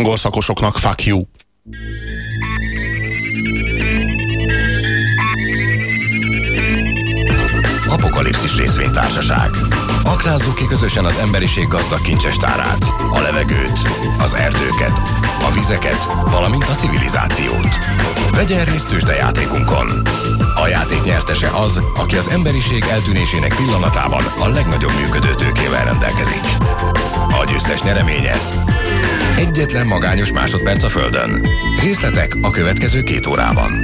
angol szakosoknak fuck you. Apokalipszis részvénytársaság. Aknázzuk ki közösen az emberiség gazdag kincsestárát, a levegőt, az erdőket, a vizeket, valamint a civilizációt. Vegyen részt tőzsdejátékunkon. A játék nyertese az, aki az emberiség eltűnésének pillanatában a legnagyobb működő tőkével rendelkezik. A győztes nyereménye Egyetlen magányos másodperc a Földön. Részletek a következő két órában.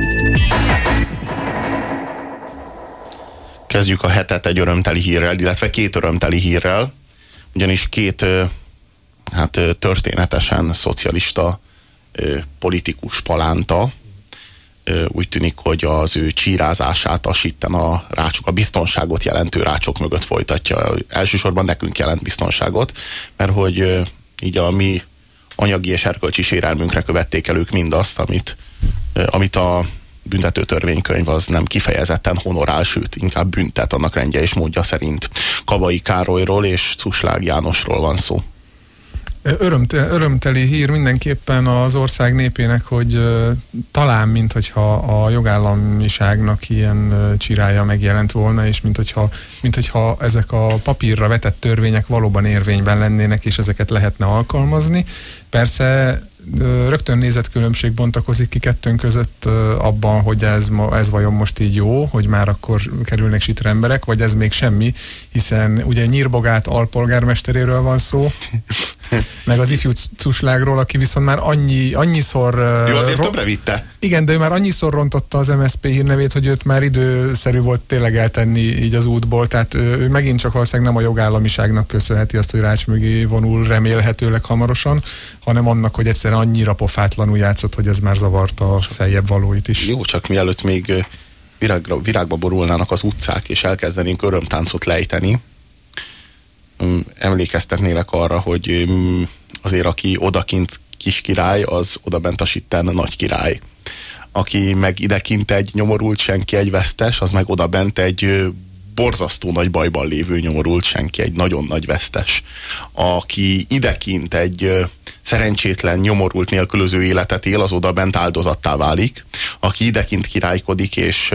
Kezdjük a hetet egy örömteli hírrel, illetve két örömteli hírrel, ugyanis két hát történetesen szocialista politikus palánta úgy tűnik, hogy az ő csírázását a sitten a rácsok, a biztonságot jelentő rácsok mögött folytatja. Elsősorban nekünk jelent biztonságot, mert hogy így a mi anyagi és erkölcsi sérelmünkre követték el ők mindazt, amit, amit a büntető törvénykönyv az nem kifejezetten honorál, sőt, inkább büntet annak rendje és módja szerint. Kabai Károlyról és Cuslág Jánosról van szó. Örömte, örömteli hír mindenképpen az ország népének, hogy talán, mint hogyha a jogállamiságnak ilyen csirája megjelent volna, és mint hogyha, mint hogyha ezek a papírra vetett törvények valóban érvényben lennének, és ezeket lehetne alkalmazni. Persze rögtön nézetkülönbség bontakozik ki kettőnk között abban, hogy ez, ez vajon most így jó, hogy már akkor kerülnek sitre emberek, vagy ez még semmi, hiszen ugye Nyírbogát alpolgármesteréről van szó, meg az ifjú cuslágról, aki viszont már annyi, annyiszor... Jó, azért többre vitte. Igen, de ő már annyiszor rontotta az MSZP hírnevét, hogy őt már időszerű volt tényleg eltenni így az útból, tehát ő megint csak valószínűleg nem a jogállamiságnak köszönheti azt, hogy rács mögé vonul remélhetőleg hamarosan, hanem annak, hogy egyszerűen annyira pofátlanul játszott, hogy ez már zavarta a feljebb valóit is. Jó, csak mielőtt még virágra, virágba borulnának az utcák, és elkezdenénk örömtáncot lejteni, emlékeztetnélek arra, hogy azért aki odakint kis király, az odabent a sitten nagy király. Aki meg idekint egy nyomorult senki, egy vesztes, az meg odabent egy borzasztó nagy bajban lévő nyomorult senki, egy nagyon nagy vesztes. Aki idekint egy szerencsétlen, nyomorult nélkülöző életet él, az odabent áldozattá válik. Aki idekint királykodik és,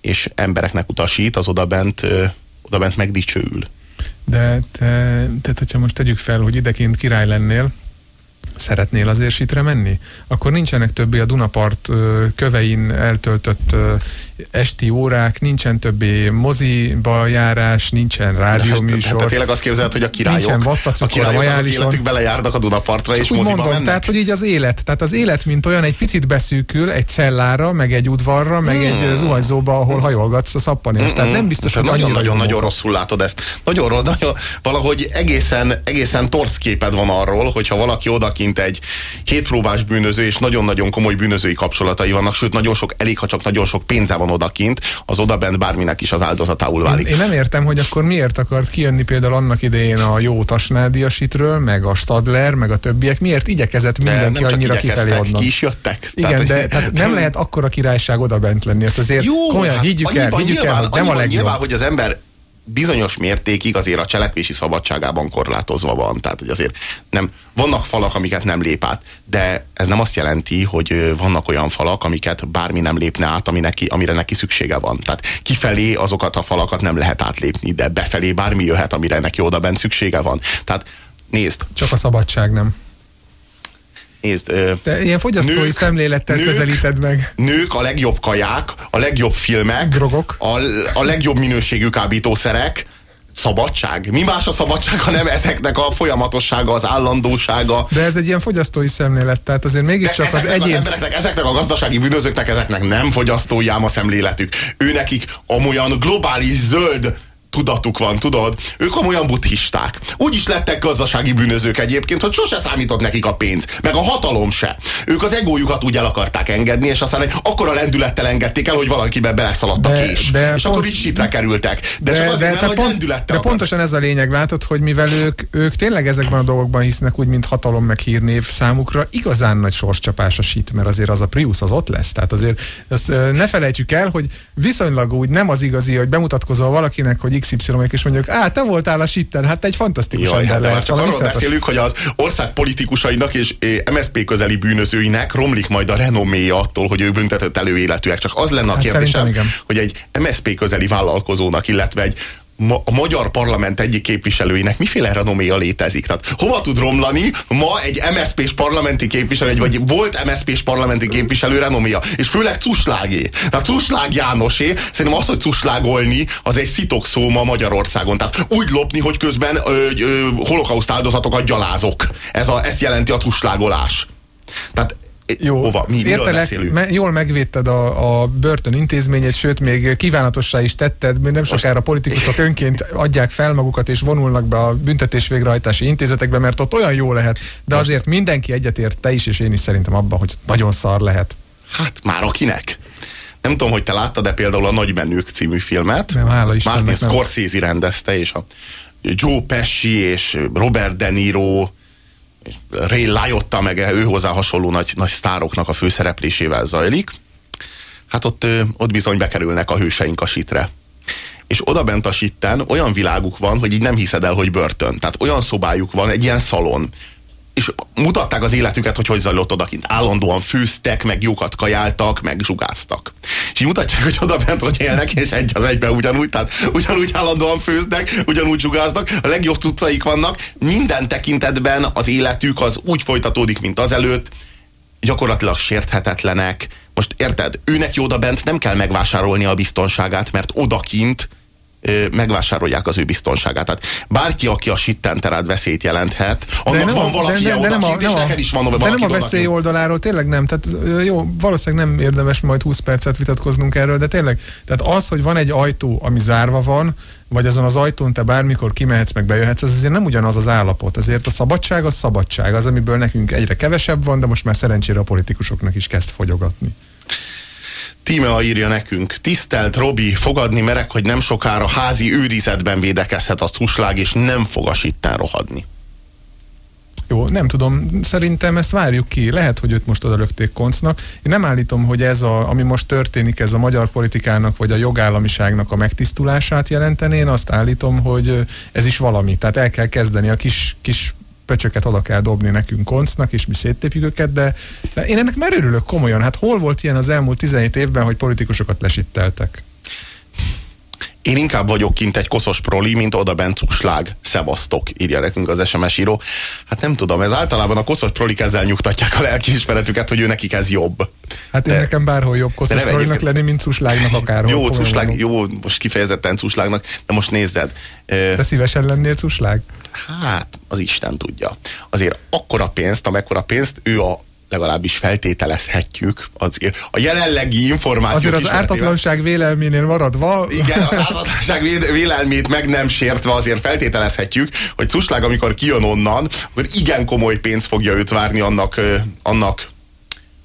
és embereknek utasít, az odabent, odabent megdicsőül. De te, tehát, hogyha most tegyük fel, hogy ideként király lennél, szeretnél az érsitre menni? Akkor nincsenek többé a Dunapart kövein eltöltött esti órák, nincsen többé moziba járás, nincsen rádióműsor. Tehát tényleg azt képzeled, hogy a királyok, nincsen a királyok életükbe lejárnak a Dunapartra Csak és moziba mondom, mennek? tehát hogy így az élet, tehát az élet, mint olyan, egy picit beszűkül egy cellára, meg egy udvarra, meg hmm. egy zuhanyzóba, ahol hajolgatsz a szappanért. Hmm. Tehát nem biztos, hogy nagyon, nagyon, nagyon rosszul látod ezt. Nagyon, nagyon, valahogy egészen, egészen torsz képed van arról, hogyha valaki odakint egy hétpróbás bűnöző, és nagyon-nagyon komoly bűnözői kapcsolatai vannak, sőt, nagyon sok, elég, ha csak nagyon sok pénze van odakint, az odabent bárminek is az áldozatául válik. Én, én nem értem, hogy akkor miért akart kijönni például annak idején a jó Tasnádiasitről, meg a Stadler, meg a többiek, miért igyekezett mindenki annyira kifelé adni. Ki is jöttek. Igen, tehát, de tehát nem lehet akkora királyság odabent lenni. Ezt azért jó, komolyan hát higgyük el, higgyük nyilván, el, hogy nem a legjobb. Nyilván, hogy az ember bizonyos mértékig azért a cselekvési szabadságában korlátozva van. Tehát, hogy azért nem, vannak falak, amiket nem lép át, de ez nem azt jelenti, hogy vannak olyan falak, amiket bármi nem lépne át, ami neki, amire neki szüksége van. Tehát kifelé azokat a falakat nem lehet átlépni, de befelé bármi jöhet, amire neki oda bent szüksége van. Tehát nézd. Csak a szabadság nem. Nézd, Te ilyen fogyasztói nők, szemlélettel nők, közelíted meg. Nők, a legjobb kaják, a legjobb filmek, drogok, a, a legjobb minőségű kábítószerek, szabadság? Mi más a szabadság, hanem ezeknek a folyamatossága, az állandósága. De ez egy ilyen fogyasztói szemlélet, tehát azért mégiscsak az egyén... Az embereknek, ezeknek a gazdasági bűnözőknek, ezeknek nem fogyasztói ám a szemléletük. Ő nekik amolyan globális zöld tudatuk van, tudod? Ők olyan buddhisták. Úgy is lettek gazdasági bűnözők egyébként, hogy sose számított nekik a pénz, meg a hatalom se. Ők az egójukat úgy el akarták engedni, és aztán egy akkora lendülettel engedték el, hogy valakibe beleszaladt a kés. De és pont, akkor így sitre kerültek. De, de csak azért, de, mert, hogy pont, De akar. pontosan ez a lényeg, látod, hogy mivel ők, ők tényleg ezekben a dolgokban hisznek, úgy, mint hatalom meg hírnév számukra, igazán nagy sorscsapás a sit, mert azért az a Prius az ott lesz. Tehát azért azt ne felejtsük el, hogy viszonylag úgy nem az igazi, hogy bemutatkozol valakinek, hogy XY és mondjuk, á, te voltál a sitten, hát egy fantasztikus Jaj, ember hát lehet. csak arról beszélünk, hogy az ország politikusainak és MSZP közeli bűnözőinek romlik majd a renoméja attól, hogy ők büntetett előéletűek. Csak az lenne a Hát kérdésem, hogy egy MSZP közeli vállalkozónak, illetve egy a magyar parlament egyik képviselőinek miféle renoméja létezik? Tehát hova tud romlani ma egy MSZP-s parlamenti képviselő, vagy volt MSZP-s parlamenti képviselő renoméja? És főleg Cuslágé. Tehát Cuslág Jánosé, szerintem az, hogy cuslágolni, az egy szitok szó ma Magyarországon. Tehát úgy lopni, hogy közben ö, ö, holokauszt áldozatokat gyalázok. Ez a, ezt jelenti a cuslágolás. Tehát jó, Hova? Mi, értelek, me, jól megvédted a, a börtön intézményét, sőt, még kívánatossá is tetted, nem sokára politikusok önként adják fel magukat és vonulnak be a büntetés végrehajtási intézetekbe, mert ott olyan jó lehet. De Most. azért mindenki egyetért, te is és én is szerintem abban, hogy nagyon szar lehet. Hát már akinek. Nem tudom, hogy te láttad, de például a Nagy Menők című filmet. Nem, hála Martin Scorsese rendezte, és a Joe Pesci és Robert De Niro Ray Liotta, meg ő hozzá hasonló nagy, nagy sztároknak a főszereplésével zajlik. Hát ott, ott bizony bekerülnek a hőseink a sitre. És oda bent a sitten olyan világuk van, hogy így nem hiszed el, hogy börtön. Tehát olyan szobájuk van, egy ilyen szalon, és mutatták az életüket, hogy hogy zajlott odakint. Állandóan főztek, meg jókat kajáltak, meg zsugáztak. És így mutatják, hogy oda bent hogy élnek, és egy az egyben ugyanúgy, tehát ugyanúgy állandóan főznek, ugyanúgy zsugáznak, a legjobb cuccaik vannak, minden tekintetben az életük az úgy folytatódik, mint azelőtt, gyakorlatilag sérthetetlenek. Most érted, őnek oda bent nem kell megvásárolni a biztonságát, mert odakint megvásárolják az ő biztonságát. Tehát bárki, aki a sittenterád veszélyt jelenthet, annak de van a, valaki de, de, de nem a, nem neked is van De nem a veszély oldaláról, tényleg nem. Tehát jó, valószínűleg nem érdemes majd 20 percet vitatkoznunk erről, de tényleg, tehát az, hogy van egy ajtó, ami zárva van, vagy azon az ajtón te bármikor kimehetsz, meg bejöhetsz, ez azért nem ugyanaz az állapot. Ezért a szabadság az szabadság, az, amiből nekünk egyre kevesebb van, de most már szerencsére a politikusoknak is kezd fogyogatni. Tímea írja nekünk, tisztelt Robi, fogadni merek, hogy nem sokára házi őrizetben védekezhet a cuslág, és nem fog a rohadni. Jó, nem tudom, szerintem ezt várjuk ki. Lehet, hogy őt most odalökték koncnak. Én nem állítom, hogy ez, a, ami most történik, ez a magyar politikának vagy a jogállamiságnak a megtisztulását jelenteni. Én azt állítom, hogy ez is valami. Tehát el kell kezdeni a kis, kis pöcsöket oda kell dobni nekünk koncnak, és mi széttépjük őket, de, de én ennek már örülök komolyan. Hát hol volt ilyen az elmúlt 17 évben, hogy politikusokat lesitteltek? Én inkább vagyok kint egy koszos proli, mint oda bent cuslág. Szevasztok, írja nekünk az SMS író. Hát nem tudom, ez általában a koszos prolik ezzel nyugtatják a lelkiismeretüket, hogy ő nekik ez jobb. Hát én de, nekem bárhol jobb koszos prolinak lenni, mint cuslágnak akárhol. Jó, cuslág, jó, most kifejezetten cuslágnak, de most nézzed. Te szívesen lennél cuslág? Hát, az Isten tudja. Azért akkora pénzt, amekkora pénzt ő a legalábbis feltételezhetjük. Az, a jelenlegi információ. Azért az ártatlanság vélelménél maradva. Igen, az ártatlanság vélelmét meg nem sértve azért feltételezhetjük, hogy Cuslág, amikor kijön onnan, akkor igen komoly pénz fogja őt várni annak, annak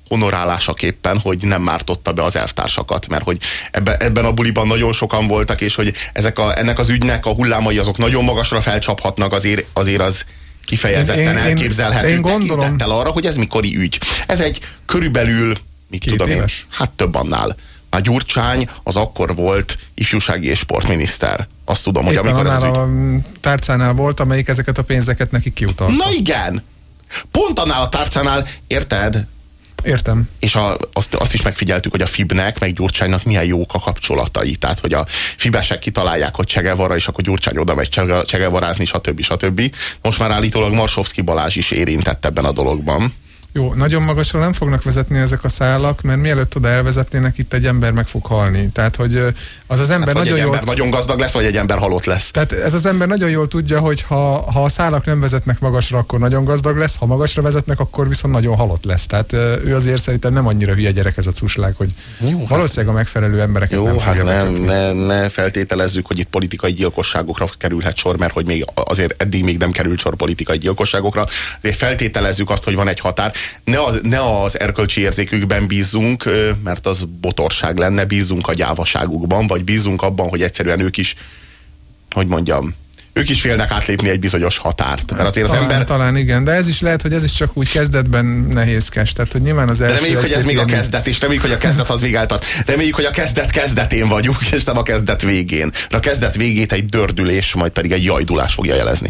honorálásaképpen, hogy nem mártotta be az elvtársakat, mert hogy ebbe, ebben a buliban nagyon sokan voltak, és hogy ezek a, ennek az ügynek a hullámai azok nagyon magasra felcsaphatnak, azért, azért az kifejezetten én, elképzelhető én, én gondolom, arra, hogy ez mikori ügy. Ez egy körülbelül, mit Két tudom éves. én, hát több annál. A Gyurcsány az akkor volt ifjúsági és sportminiszter. Azt tudom, Éppen hogy amikor ez a tárcánál volt, amelyik ezeket a pénzeket neki kiutalta. Na igen! Pont annál a tárcánál, érted? Értem. És a, azt, azt is megfigyeltük, hogy a Fibnek, meg Gyurcsánynak milyen jók a kapcsolatai. Tehát, hogy a Fibesek kitalálják, hogy Csegevara, és akkor Gyurcsány oda megy Csegevarázni, stb. stb. Most már állítólag Marsovszki Balázs is érintett ebben a dologban. Jó, nagyon magasra nem fognak vezetni ezek a szálak, mert mielőtt oda elvezetnének, itt egy ember meg fog halni. Tehát, hogy az az ember hát, nagyon jól... ember nagyon gazdag lesz, vagy egy ember halott lesz. Tehát ez az ember nagyon jól tudja, hogy ha, ha a szálak nem vezetnek magasra, akkor nagyon gazdag lesz, ha magasra vezetnek, akkor viszont nagyon halott lesz. Tehát ő azért szerintem nem annyira hülye gyerek ez a cuslág, hogy jó, hát- valószínűleg a megfelelő embereket jó, nem hát nem, ne, ne feltételezzük, hogy itt politikai gyilkosságokra kerülhet sor, mert hogy még azért eddig még nem került sor politikai gyilkosságokra. Azért feltételezzük azt, hogy van egy határ. Ne az, ne az erkölcsi érzékükben bízzunk, mert az botorság lenne, bízzunk a gyávaságukban, vagy bízunk abban, hogy egyszerűen ők is, hogy mondjam, ők is félnek átlépni egy bizonyos határt. Mert azért talán, az ember... Talán igen, de ez is lehet, hogy ez is csak úgy kezdetben nehézkes. Tehát, hogy nyilván az De első reméljük, hogy ez még a kezdet, és reméljük, hogy a kezdet az még eltart. Reméljük, hogy a kezdet kezdetén vagyunk, és nem a kezdet végén. De a kezdet végét egy dördülés, majd pedig egy jajdulás fogja jelezni.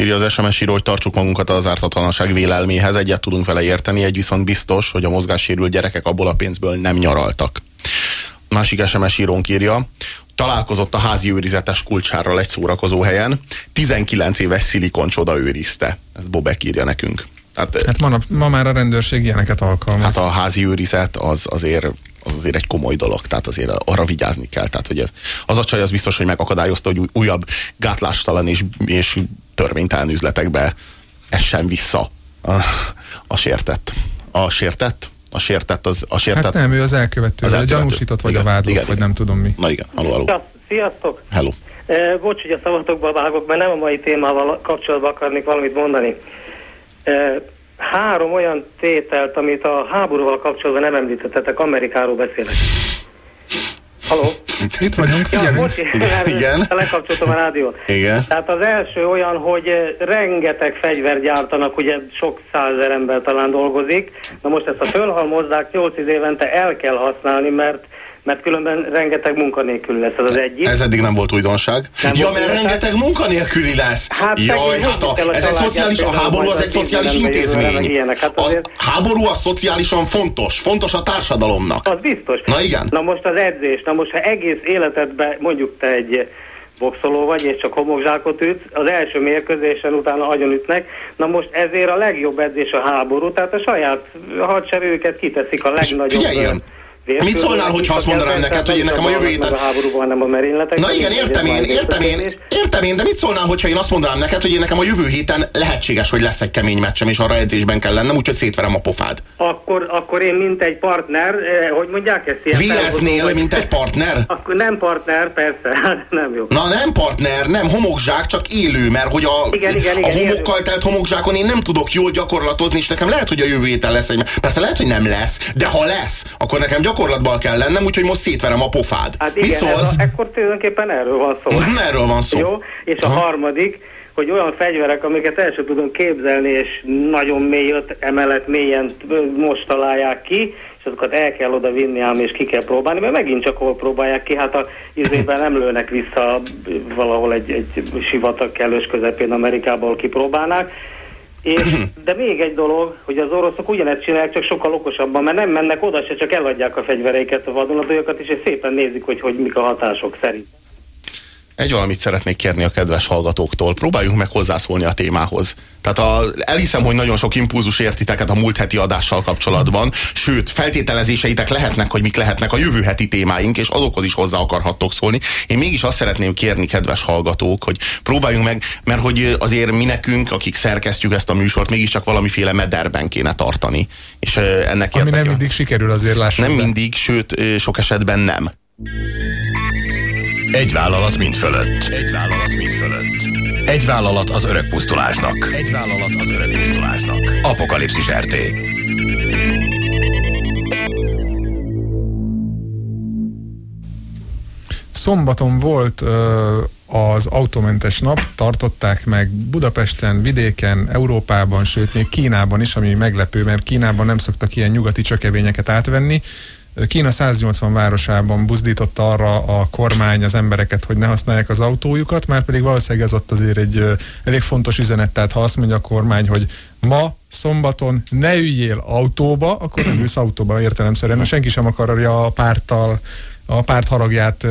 írja az SMS író, hogy tartsuk magunkat az ártatlanság vélelméhez, egyet tudunk vele érteni, egy viszont biztos, hogy a mozgássérült gyerekek abból a pénzből nem nyaraltak. Másik SMS írónk írja, találkozott a házi őrizetes kulcsárral egy szórakozó helyen, 19 éves szilikoncsoda őrizte. Ezt Bobek írja nekünk. Tehát, Hát ma, ma már a rendőrség ilyeneket alkalmaz. hát a házi őrizet az azért az azért egy komoly dolog, tehát azért arra vigyázni kell. Tehát, hogy ez, az a csaj az biztos, hogy megakadályozta, hogy új- újabb gátlástalan és, és törvénytelen üzletekbe essen vissza a, a sértett. A sértett? A sértett az, a sértett. Hát nem, ő az elkövető, Az az a elkövető. gyanúsított, vagy Igen, a vádlott, igen, vagy igen. nem tudom mi. Na igen, aló, aló. Sziasztok! Hello. E, bocs, hogy a szavatokba vágok, mert nem a mai témával kapcsolatban akarnék valamit mondani. E, három olyan tételt, amit a háborúval kapcsolatban nem említettetek, Amerikáról beszélek. Haló? Itt vagyunk, Ja, figyelünk. bocs, mert Igen. lekapcsoltam a rádiót. Igen. Tehát az első olyan, hogy rengeteg fegyver gyártanak, ugye sok százezer ember talán dolgozik. Na most ezt a fölhalmozzák 8 évente el kell használni, mert mert különben rengeteg munkanélkül lesz ez az egyik. Ez eddig nem volt újdonság. Nem ja, volt mert újdonság. rengeteg munkanélküli lesz. Hát Jaj, hát a, ez egy szociális, a háború az egy szociális intézmény. Hát A háború az szociálisan fontos, fontos a társadalomnak. Az biztos. Na igen. Na most az edzés. Na most, ha egész életedben mondjuk te egy boxoló vagy, és csak homokzsákot ütsz, az első mérkőzésen utána agyon ütnek. Na most ezért a legjobb edzés a háború, tehát a saját hadserőket kiteszik a legnagyobb... vérföldön, mit szólnál, hogyha azt mondanám neked, hogy én nekem a jövő héten- A háborúban nem a merényletek. Na igen, értem én, értem én, értem én, de mit szólnál, hogyha én azt mondanám neked, hogy én nekem a jövő héten lehetséges, hogy lesz egy kemény meccsem, és arra edzésben kell lennem, úgyhogy szétverem a pofád. Akkor, akkor én, mint egy partner, eh, hogy mondják ezt ilyen Véreznél, vagy- mint egy partner? Akkor nem partner, persze, hát nem jó. Na nem partner, nem homokzsák, csak élő, mert hogy a, Igen, igen, a igen, homokkal telt homokzsákon én nem tudok jól gyakorlatozni, és nekem lehet, hogy a jövő héten lesz egy... Persze lehet, hogy nem lesz, de ha lesz, akkor nekem gyakorlatban kell lennem, úgyhogy most szétverem a pofád. Hát Mit igen, ez szólsz? a, ekkor tulajdonképpen erről van szó. Mhm, erről van szó. Jó, és a Aha. harmadik, hogy olyan fegyverek, amiket el sem tudom képzelni, és nagyon mély, öt emelet mélyen most találják ki, és azokat el kell oda vinni ám, és ki kell próbálni, mert megint csak hol próbálják ki, hát a izében nem lőnek vissza valahol egy, egy sivatag kellős közepén Amerikából kipróbálnák, és, de még egy dolog, hogy az oroszok ugyanezt csinálják, csak sokkal okosabban, mert nem mennek oda se, csak eladják a fegyvereiket, a vadonatolyokat, és és szépen nézik, hogy, hogy mik a hatások szerint. Egy valamit szeretnék kérni a kedves hallgatóktól. Próbáljunk meg hozzászólni a témához. Tehát a, elhiszem, hogy nagyon sok impulzus értiteket a múlt heti adással kapcsolatban, sőt, feltételezéseitek lehetnek, hogy mik lehetnek a jövő heti témáink, és azokhoz is hozzá akarhattok szólni. Én mégis azt szeretném kérni, kedves hallgatók, hogy próbáljunk meg, mert hogy azért mi nekünk, akik szerkesztjük ezt a műsort, mégiscsak valamiféle mederben kéne tartani. És ennek Ami nem érdekében- mindig sikerül azért lássuk. nem be. mindig, sőt, sok esetben nem. Egy vállalat mind fölött. Egy vállalat mind fölött. Egy vállalat az öreg pusztulásnak. Egy vállalat az öreg pusztulásnak. Apokalipszis RT. Szombaton volt ö, az autómentes nap, tartották meg Budapesten, vidéken, Európában, sőt még Kínában is, ami meglepő, mert Kínában nem szoktak ilyen nyugati csökevényeket átvenni. Kína 180 városában buzdította arra a kormány az embereket, hogy ne használják az autójukat, már pedig valószínűleg ez ott azért egy elég fontos üzenet, tehát ha azt mondja a kormány, hogy ma szombaton ne üljél autóba, akkor nem ülsz autóba értelemszerűen. Senki sem akarja a párttal a párt haragját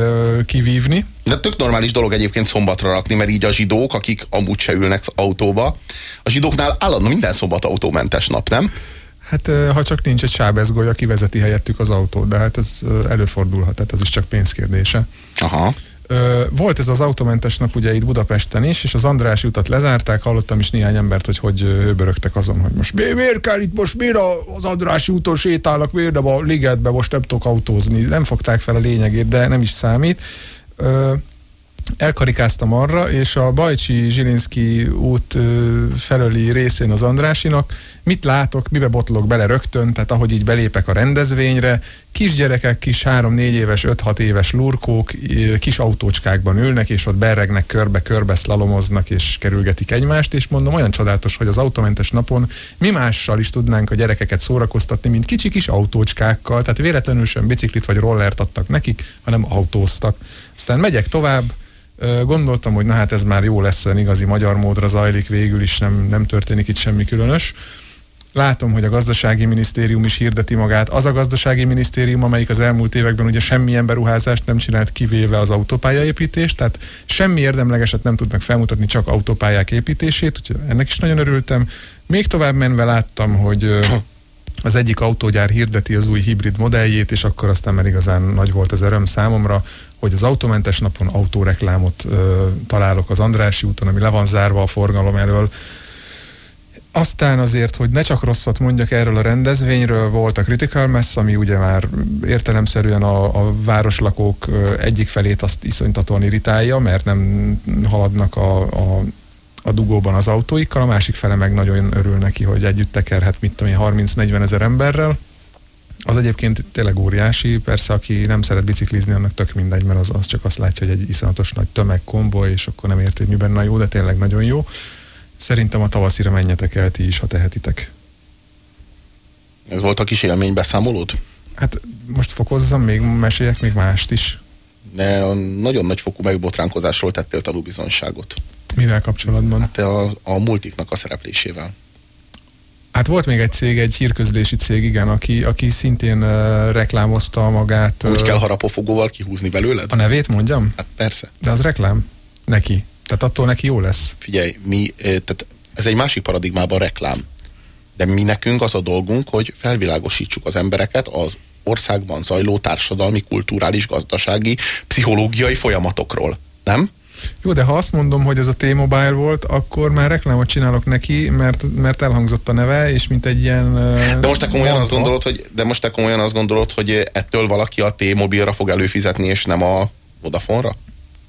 kivívni. De tök normális dolog egyébként szombatra rakni, mert így a zsidók, akik amúgy se ülnek autóba, a zsidóknál állandó minden szombat autómentes nap, nem? Hát ha csak nincs egy sábezgoly, aki vezeti helyettük az autót, de hát ez előfordulhat, tehát ez is csak pénzkérdése. Aha. Volt ez az automentes nap ugye itt Budapesten is, és az András utat lezárták, hallottam is néhány embert, hogy hogy hőbörögtek azon, hogy most mi, miért kell itt most, miért az András úton sétálnak, miért nem a ligetbe, most nem tudok autózni. Nem fogták fel a lényegét, de nem is számít elkarikáztam arra, és a Bajcsi Zsilinszki út felőli részén az Andrásinak mit látok, mibe botlok bele rögtön, tehát ahogy így belépek a rendezvényre, kisgyerekek, kis 3-4 éves, 5-6 éves lurkók kis autócskákban ülnek, és ott berregnek körbe-körbe, szlalomoznak, és kerülgetik egymást, és mondom, olyan csodálatos, hogy az autómentes napon mi mással is tudnánk a gyerekeket szórakoztatni, mint kicsi kis autócskákkal, tehát véletlenül sem biciklit vagy rollert adtak nekik, hanem autóztak. Aztán megyek tovább, Gondoltam, hogy na hát ez már jó lesz, igazi magyar módra zajlik végül is, nem, nem történik itt semmi különös. Látom, hogy a gazdasági minisztérium is hirdeti magát. Az a gazdasági minisztérium, amelyik az elmúlt években ugye semmilyen beruházást nem csinált, kivéve az autópályaépítést, tehát semmi érdemlegeset nem tudnak felmutatni, csak autópályák építését, úgyhogy ennek is nagyon örültem. Még tovább menve láttam, hogy az egyik autógyár hirdeti az új hibrid modelljét, és akkor aztán már igazán nagy volt az öröm számomra, hogy az autómentes napon autóreklámot ö, találok az Andrási úton, ami le van zárva a forgalom elől. Aztán azért, hogy ne csak rosszat mondjak erről a rendezvényről, volt a Critical Mass, ami ugye már értelemszerűen a, a városlakók egyik felét azt iszonytatóan irritálja, mert nem haladnak a, a a dugóban az autóikkal, a másik fele meg nagyon örül neki, hogy együtt tekerhet, mit tudom én, 30-40 ezer emberrel. Az egyébként tényleg óriási, persze aki nem szeret biciklizni, annak tök mindegy, mert az, az csak azt látja, hogy egy iszonyatos nagy tömeg, konvoj, és akkor nem érti, hogy mi benne jó, de tényleg nagyon jó. Szerintem a tavaszira menjetek el ti is, ha tehetitek. Ez volt a kis élménybeszámolód? Hát most fokozzam, még meséljek még mást is. De a nagyon nagy fokú megbotránkozásról tettél tanúbizonyságot. Mivel kapcsolatban? Hát a, a multiknak a szereplésével. Hát volt még egy cég, egy hírközlési cég, igen, aki, aki szintén uh, reklámozta magát. Úgy uh, kell harapofogóval kihúzni belőled? A nevét mondjam? Hát persze. De az reklám? Neki. Tehát attól neki jó lesz. Figyelj, mi, tehát ez egy másik paradigmában reklám. De mi nekünk az a dolgunk, hogy felvilágosítsuk az embereket az országban zajló társadalmi, kulturális, gazdasági, pszichológiai folyamatokról. Nem? Jó, de ha azt mondom, hogy ez a T-Mobile volt, akkor már reklámot csinálok neki, mert, mert elhangzott a neve, és mint egy ilyen... De most te komolyan azt gondolod, hogy, de most te komolyan azt gondolod, hogy ettől valaki a T-Mobile-ra fog előfizetni, és nem a Vodafone-ra?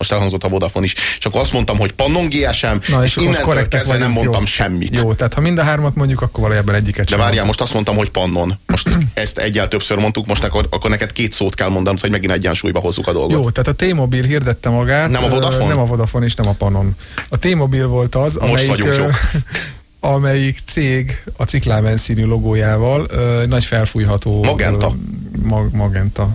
Most elhangzott a Vodafone is. Csak azt mondtam, hogy Pannon GSM, Na, és, és innentől kezdve nem mondtam jó. semmit. Jó, tehát ha mind a hármat mondjuk, akkor valójában egyiket De várjál, most azt mondtam, hogy Pannon. Most ezt egyel többször mondtuk, most akkor, akkor neked két szót kell mondanom, hogy megint egyensúlyba hozzuk a dolgot. Jó, tehát a T-Mobile hirdette magát. Nem a Vodafone? Nem a Vodafone és nem a Pannon. A T-Mobile volt az, most amelyik, vagyunk jó. amelyik cég a ciklámen színű logójával ö, nagy felfújható Magenta. Ö, mag, magenta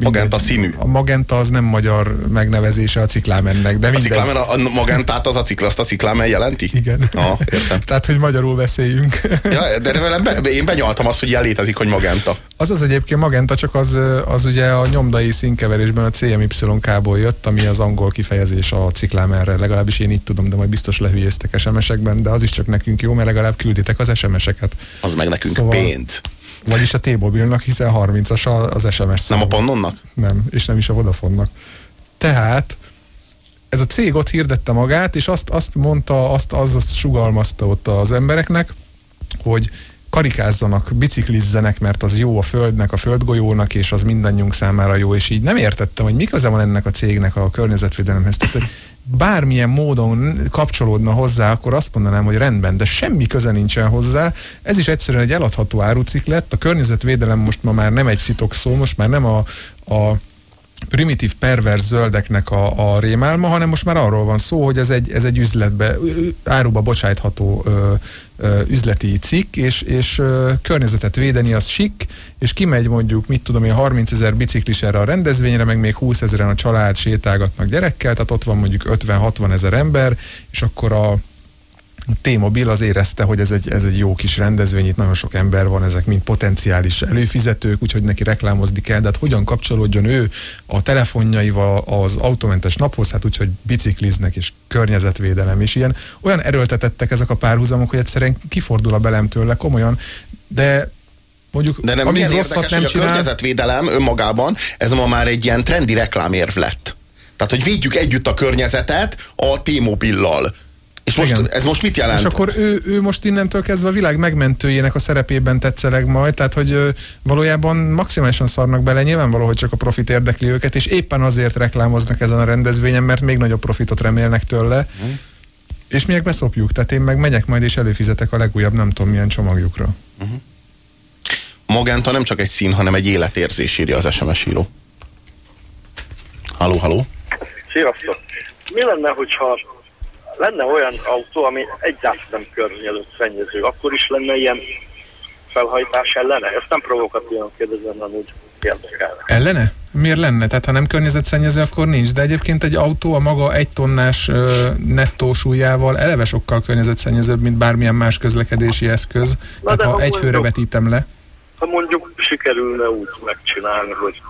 Magenta színű. A magenta az nem magyar megnevezése a ciklámennek, de a ciklámen, a, a magentát az a cikl, azt a ciklámen jelenti? Igen. Aha, értem. Tehát, hogy magyarul beszéljünk. ja, de be, én benyaltam azt, hogy ilyen létezik, hogy magenta. Az az egyébként magenta, csak az, az ugye a nyomdai színkeverésben a CMYK-ból jött, ami az angol kifejezés a ciklámenre. Legalábbis én így tudom, de majd biztos lehülyéztek SMS-ekben, de az is csak nekünk jó, mert legalább külditek az SMS-eket. Az meg nekünk szóval... pénz. Vagyis a T-Mobilnak, hiszen 30-as az SMS szám. Nem a Pannonnak? Nem, és nem is a Vodafonnak. Tehát ez a cég ott hirdette magát, és azt, azt mondta, azt, az, azt sugalmazta ott az embereknek, hogy karikázzanak, biciklizzenek, mert az jó a földnek, a földgolyónak, és az mindannyiunk számára jó, és így nem értettem, hogy mi köze van ennek a cégnek a környezetvédelemhez. Tehát, bármilyen módon kapcsolódna hozzá, akkor azt mondanám, hogy rendben, de semmi köze nincsen hozzá. Ez is egyszerűen egy eladható árucik lett. A környezetvédelem most ma már nem egy szitok szó, most már nem a, a primitív perverz zöldeknek a, a rémálma, hanem most már arról van szó, hogy ez egy, ez egy üzletbe, áruba bocsájtható ö, ö, üzleti cikk, és, és ö, környezetet védeni az sik, és kimegy mondjuk, mit tudom én, 30 ezer biciklis erre a rendezvényre, meg még 20 ezeren a család sétálgatnak gyerekkel, tehát ott van mondjuk 50-60 ezer ember, és akkor a T-Mobil az érezte, hogy ez egy, ez egy jó kis rendezvény, itt nagyon sok ember van, ezek mind potenciális előfizetők, úgyhogy neki reklámozni kell, de hát hogyan kapcsolódjon ő a telefonjaival az automentes naphoz, hát úgyhogy bicikliznek és környezetvédelem és ilyen. Olyan erőltetettek ezek a párhuzamok, hogy egyszerűen kifordul a belem tőle komolyan, de mondjuk de nem amíg rosszat érdekes, nem csinál... a környezetvédelem önmagában, ez ma már egy ilyen trendi reklámérv lett. Tehát, hogy védjük együtt a környezetet a T-mobillal. És most, Igen. ez most mit jelent? És akkor ő, ő most innentől kezdve a világ megmentőjének a szerepében tetszeleg majd, tehát hogy valójában maximálisan szarnak bele, nyilvánvaló, hogy csak a profit érdekli őket, és éppen azért reklámoznak ezen a rendezvényen, mert még nagyobb profitot remélnek tőle. Mhm. És miért beszopjuk? Tehát én meg megyek majd és előfizetek a legújabb nem tudom milyen csomagjukra. Magenta nem csak egy szín, hanem egy életérzés írja az SMS író. Haló, haló. Sziasztok! Mi lenne, hogyha lenne olyan autó, ami egyáltalán nem környezet szennyező, akkor is lenne ilyen felhajtás ellene? Ezt nem provokatívan kérdezem, hanem úgy érdekelne. Ellene? Miért lenne? Tehát ha nem környezetszennyező, akkor nincs. De egyébként egy autó a maga egy tonnás ö, nettó súlyával eleve sokkal környezetszennyezőbb, mint bármilyen más közlekedési eszköz. Na, Tehát de ha ha egy főre vetítem le. Ha mondjuk sikerülne úgy megcsinálni, hogy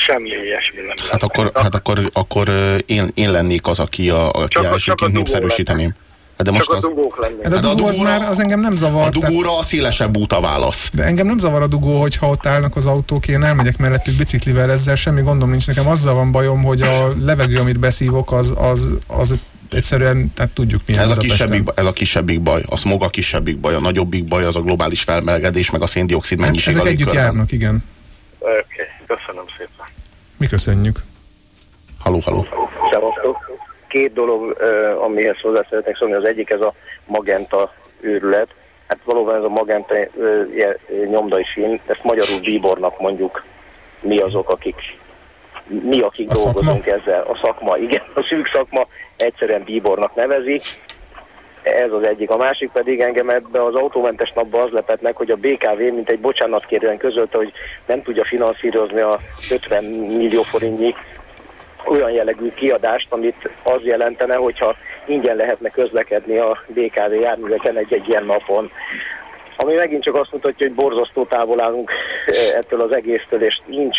semmi ilyesmi nem lenne. Hát akkor, hát akkor, akkor én, én lennék az, aki, a, aki Csak a- csak a elsőként népszerűsíteném. Hát de most Csak a dugók lennének. Hát a Hát a dugó az már, az engem nem zavar. a tehát- dugóra a szélesebb út a válasz. De engem nem zavar a dugó, hogyha ott állnak az autók, én elmegyek mellettük biciklivel, ezzel semmi gondom nincs. Nekem azzal van bajom, hogy a levegő, amit beszívok, az, az, az egyszerűen, tehát tudjuk milyen Ez a, kisebbik, ez a kisebbik baj. A smog a kisebbik baj. A nagyobbik baj az a globális felmelegedés, meg a széndiokszid Hát mennyiség ezek a együtt légkörben. járnak, igen. Köszönöm szépen. Mi köszönjük. Haló, haló. Szevasztok. Két dolog, amihez hozzá szeretnék szólni, az egyik ez a magenta őrület. Hát valóban ez a magenta nyomdai sín, ezt magyarul bíbornak mondjuk mi azok, akik mi, akik A szakma? dolgozunk ezzel. A szakma, igen, a szűk szakma egyszerűen bíbornak nevezi. Ez az egyik. A másik pedig engem ebbe az autómentes napban az lepett meg, hogy a BKV, mint egy bocsánatkérően közölte, hogy nem tudja finanszírozni a 50 millió forintnyi olyan jellegű kiadást, amit az jelentene, hogyha ingyen lehetne közlekedni a BKV járműveken egy-egy ilyen napon. Ami megint csak azt mutatja, hogy borzasztó távol állunk eh, ettől az egésztől, és nincs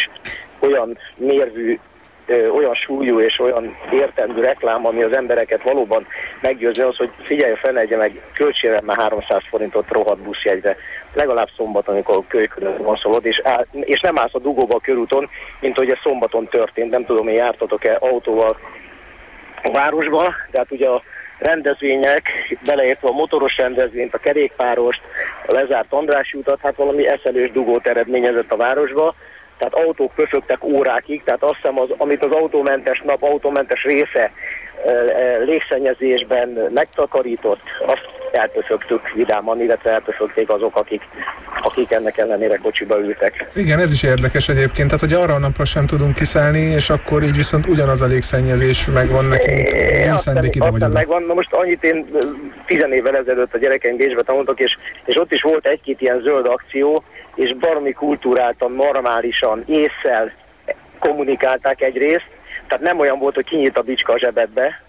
olyan mérvű, eh, olyan súlyú és olyan értendő reklám, ami az embereket valóban meggyőzni az, hogy figyelj fel, egye meg, költsével már 300 forintot rohadt buszjegyre. Legalább szombaton, amikor kölykülön van szólod, és, áll, és nem állsz a dugóba a körúton, mint hogy ez szombaton történt. Nem tudom, hogy jártatok-e autóval a városba, tehát ugye a rendezvények, beleértve a motoros rendezvényt, a kerékpárost, a lezárt Andrássy utat, hát valami eszelős dugót eredményezett a városba, tehát autók pöfögtek órákig, tehát azt hiszem, az, amit az autómentes nap, autómentes része légszennyezésben megtakarított, azt elpöfögtük vidáman, illetve elpöfögték azok, akik, akik ennek ellenére kocsiba ültek. Igen, ez is érdekes egyébként, tehát hogy arra a napra sem tudunk kiszállni, és akkor így viszont ugyanaz a légszennyezés megvan nekünk, Azt szándék ide nem- vagy nem oda. megvan. Na most annyit én tizen évvel ezelőtt a gyerekeim Bécsbe tanultak, és, és ott is volt egy-két ilyen zöld akció, és baromi kultúráltan, normálisan, észsel kommunikálták egyrészt, tehát nem olyan volt, hogy kinyit a bicska a zsebedbe.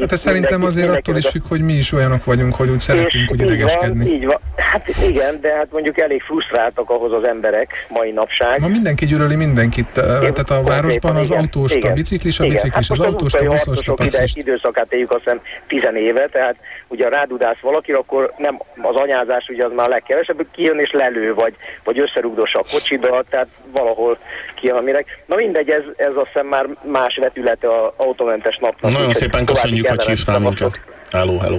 Hát ez szerintem azért mindenki attól is függ, hogy mi is olyanok vagyunk, hogy úgy szeretünk úgy így van, idegeskedni. így van. Hát igen, de hát mondjuk elég frusztráltak ahhoz az emberek mai napság. Ma mindenki gyűlöli mindenkit, tehát a városban az autós a biciklis, a biciklis hát az autós, a buszos, a taxis. időszakát éljük azt hiszem tizen éve, tehát ugye ha rádudász valakire, akkor nem az anyázás ugye az már a legkevesebb, kijön és lelő, vagy, vagy összerugdos a kocsiba, tehát valahol kijön a. Na mindegy, ez, ez azt hiszem már más vetülete az autómentes napnak. Nagyon szépen köszönjük, hogy hívtál minket. Hello, hello.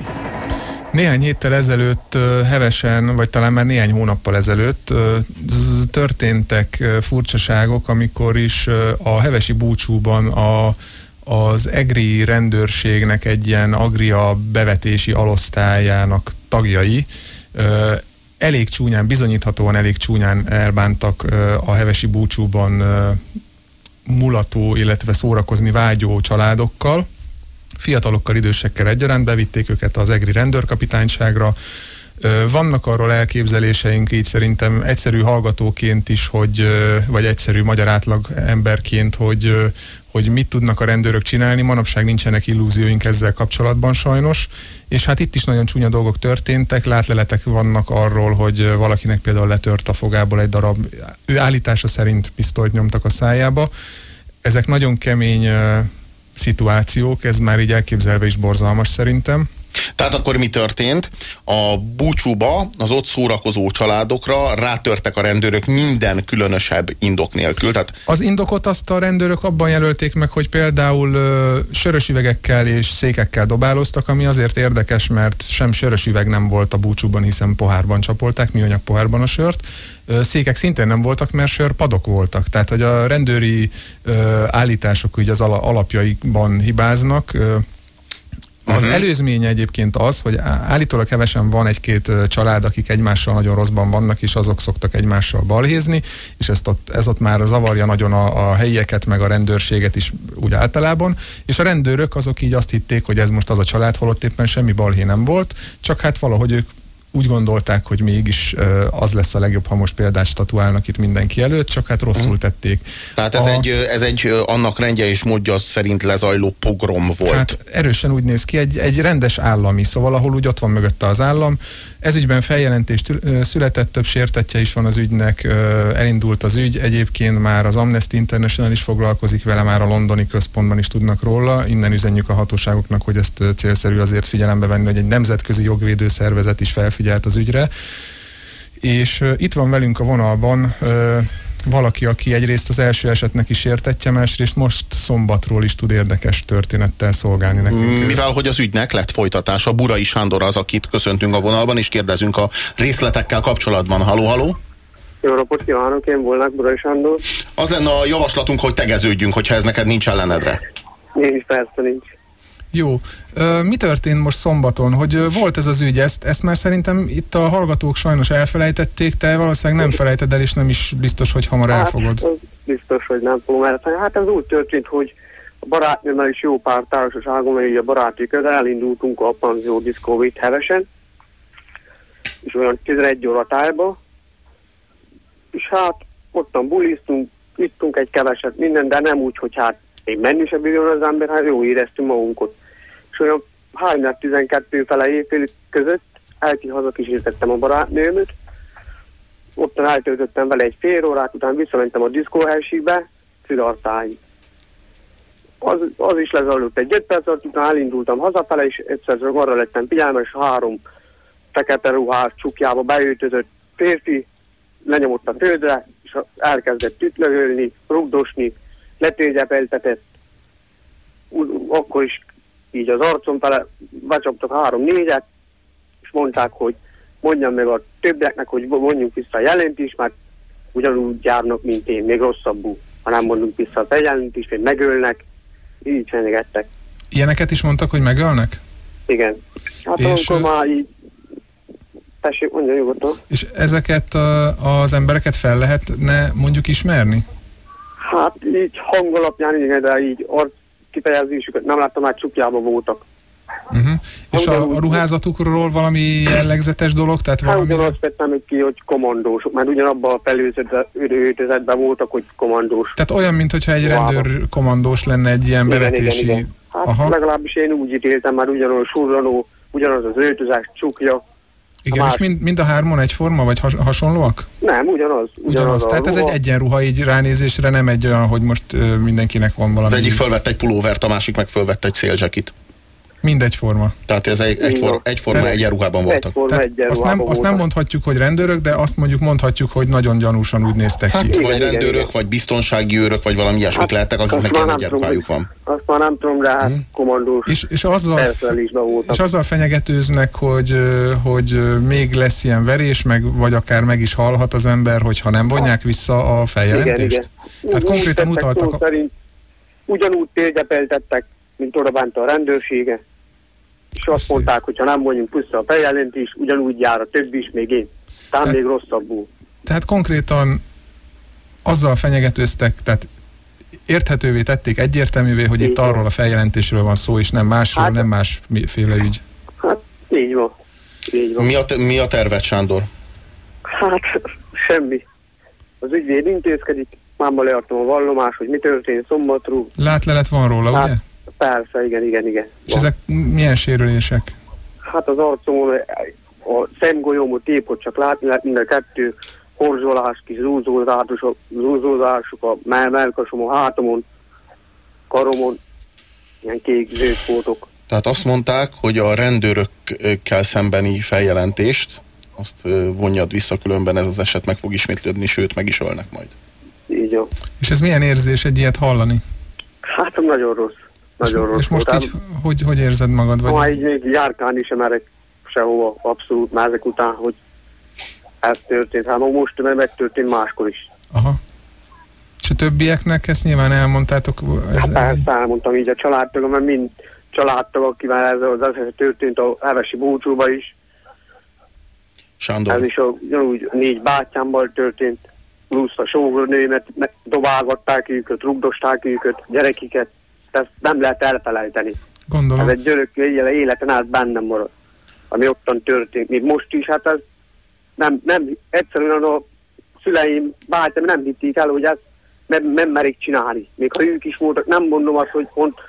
Néhány héttel ezelőtt hevesen, vagy talán már néhány hónappal ezelőtt történtek furcsaságok, amikor is a hevesi búcsúban a, az EGRI rendőrségnek egy ilyen agria bevetési alosztályának tagjai elég csúnyán, bizonyíthatóan elég csúnyán elbántak a hevesi búcsúban mulató, illetve szórakozni vágyó családokkal fiatalokkal, idősekkel egyaránt, bevitték őket az EGRI rendőrkapitányságra. Vannak arról elképzeléseink így szerintem egyszerű hallgatóként is, hogy, vagy egyszerű magyar átlag emberként, hogy, hogy mit tudnak a rendőrök csinálni, manapság nincsenek illúzióink ezzel kapcsolatban sajnos, és hát itt is nagyon csúnya dolgok történtek, látleletek vannak arról, hogy valakinek például letört a fogából egy darab, ő állítása szerint pisztolyt nyomtak a szájába. Ezek nagyon kemény szituációk, ez már így elképzelve is borzalmas szerintem. Tehát akkor mi történt? A búcsúba az ott szórakozó családokra rátörtek a rendőrök minden különösebb indok nélkül. Tehát... Az indokot azt a rendőrök abban jelölték meg, hogy például ö, sörös üvegekkel és székekkel dobáloztak, ami azért érdekes, mert sem sörös üveg nem volt a búcsúban, hiszen pohárban csapolták, műanyag pohárban a sört. Székek szintén nem voltak, mert sörpadok voltak. Tehát, hogy a rendőri ö, állítások ugye az alapjaikban hibáznak, ö, az uh-huh. előzménye egyébként az, hogy állítólag kevesen van egy-két család, akik egymással nagyon rosszban vannak, és azok szoktak egymással balhézni, és ezt ott, ez ott már zavarja nagyon a, a helyieket, meg a rendőrséget is úgy általában, és a rendőrök azok így azt hitték, hogy ez most az a család, holott éppen semmi balhé nem volt, csak hát valahogy ők úgy gondolták, hogy mégis az lesz a legjobb, ha most példát statuálnak itt mindenki előtt, csak hát rosszul mhm. tették. Tehát ez, a, egy, ez egy annak rendje és módja szerint lezajló pogrom volt. Hát erősen úgy néz ki, egy, egy rendes állami, szóval ahol úgy ott van mögötte az állam. Ez ügyben feljelentést született, több sértetje is van az ügynek, elindult az ügy, egyébként már az Amnesty International is foglalkozik vele, már a londoni központban is tudnak róla, innen üzenjük a hatóságoknak, hogy ezt célszerű azért figyelembe venni, hogy egy nemzetközi jogvédő szervezet is felfigyel odafigyelt az ügyre, és uh, itt van velünk a vonalban uh, valaki, aki egyrészt az első esetnek is értetje, másrészt most szombatról is tud érdekes történettel szolgálni nekünk. Mivel, hogy az ügynek lett folytatása, Burai Sándor az, akit köszöntünk a vonalban, és kérdezünk a részletekkel kapcsolatban. Haló, haló? Jó napot kívánok, én volnák Burai Sándor. Az lenne a javaslatunk, hogy tegeződjünk, hogyha ez neked nincs ellenedre. Nincs, persze nincs. Jó. Mi történt most szombaton? Hogy volt ez az ügy, ezt, ezt már szerintem itt a hallgatók sajnos elfelejtették, te valószínűleg nem felejted el, és nem is biztos, hogy hamar hát, elfogod. Biztos, hogy nem fogom elfelejteni. Hát ez úgy történt, hogy a barátnőmmel is jó pár társaságom, mert a baráti közel elindultunk a Panzió Disco hevesen, és olyan 11 óra tájba, és hát ottan buliztunk, ittunk egy keveset, minden, de nem úgy, hogy hát még menni se bírjon az ember, hát jó éreztünk magunkat. És olyan 3-12 fele évfél között elki haza kísértettem a barátnőmöt, ottan eltöltöttem vele egy fél órát, utána visszamentem a diszkóhelységbe, Filartáig. Az, az is lezajlott egy 5 perc alatt, utána elindultam hazafele, és egyszer csak arra lettem figyelmes, három fekete ruhás csukjába beütözött férfi, lenyomott a földre, és elkezdett ütlögölni, rugdosni, letégyepeltetett, akkor is így az arcom fele becsaptak három-négyet, és mondták, hogy mondjam meg a többieknek, hogy mondjunk vissza a jelentést, mert ugyanúgy járnak, mint én, még rosszabbul. Ha nem mondunk vissza a jelentést, hogy megölnek, így fenyegettek. Ilyeneket is mondtak, hogy megölnek? Igen. Hát és akkor már így tessék, mondja nyugodtan. És ezeket az embereket fel lehetne mondjuk ismerni? Hát így hangolapján igen, de így arc kifejezésüket nem láttam, már csukjában voltak. Uh-huh. És a, a ruházatukról valami jellegzetes dolog? Tehát hát valami... ugyanazt vettem ki, hogy komandós, mert ugyanabban a felőzőzetben voltak, hogy komandós. Tehát olyan, mintha egy rendőr komandós lenne egy ilyen igen, bevetési... Igen, igen. Hát Aha. legalábbis én úgy ítéltem, már ugyanolyan surranó, ugyanaz az öltözás, csukja, igen, és mind, mind a hármon egyforma, vagy has, hasonlóak? Nem, ugyanaz. Ugyanaz, ugyanaz. tehát ez egy egyenruha így ránézésre, nem egy olyan, hogy most ö, mindenkinek van valami. Az egyik fölvett egy pulóvert, a másik meg fölvett egy szélzsekit. Mindegyforma. Tehát ez egy, egyforma, egyforma egyenruhában voltak. Egyforma Tehát azt, nem, azt nem mondhatjuk, hogy rendőrök, de azt mondjuk mondhatjuk, hogy nagyon gyanúsan úgy néztek hát, ki. Igen, vagy rendőrök, igen, vagy biztonsági őrök, vagy valami ilyesmit hát, lehettek, akiknek ilyen egyenruhájuk van. Azt már nem tudom, de hát hmm. komandós és, és, azzal, és azzal fenyegetőznek, hogy, hogy még lesz ilyen verés, meg, vagy akár meg is halhat az ember, hogyha nem vonják vissza a feljelentést. Igen, igen. Tehát konkrétan utaltak... A... Szerint ugyanúgy tégyepeltettek, mint oda a rendőrsége és azt mondták, hogy ha nem mondjuk vissza a feljelentés, ugyanúgy jár a többi is, még én. Talán Te, még rosszabbul. Tehát konkrétan azzal fenyegetőztek, tehát érthetővé tették egyértelművé, hogy így itt van. arról a feljelentésről van szó, és nem másról, hát, nem másféle ügy. Hát így van. Így van. Mi, a, te, mi a tervet, Sándor? Hát semmi. Az ügyvéd intézkedik, szakmámban leadtam a vallomás, hogy mi történt szombatrú. Látlelet van róla, Hát, ugye? Persze, igen, igen, igen. És ezek milyen sérülések? Hát az arcomon a szemgolyómot tépot csak látni lehet mind a kettő horzsolás, kis zúzózások, zúzózások a mell- melkasom, a hátamon, karomon, ilyen kék zöld pótok. Tehát azt mondták, hogy a rendőrökkel szembeni feljelentést, azt vonjad vissza, különben ez az eset meg fog ismétlődni, sőt, meg is ölnek majd. Így jó. És ez milyen érzés egy ilyet hallani? Hát nagyon rossz. Nagyon és, rossz. és most így, hogy, hogy érzed magad? Ma Vagy? így még járkálni sem merek sehova, abszolút már ezek után, hogy ez történt. Hát ma most, mert megtörtént máskor is. Aha. És a többieknek ezt nyilván elmondtátok? Ez, Hát ez persze így, elmondtam így a családtagom, mert mind családtag, akivel ez az eset történt a hevesi búcsúba is. Sándor, Ez is a, ugyanúgy négy bátyámmal történt, plusz a sógornőmet me- dobálgatták őket, rugdosták őket, gyerekiket. Ezt nem lehet elfelejteni. gondolom. Ez egy éle- életen át bennem marad, ami ottan történt. Még most is, hát ez nem, nem egyszerűen a szüleim, bátyám nem hitték el, hogy ezt nem, nem merik csinálni. Még ha ők is voltak, nem mondom azt, hogy pont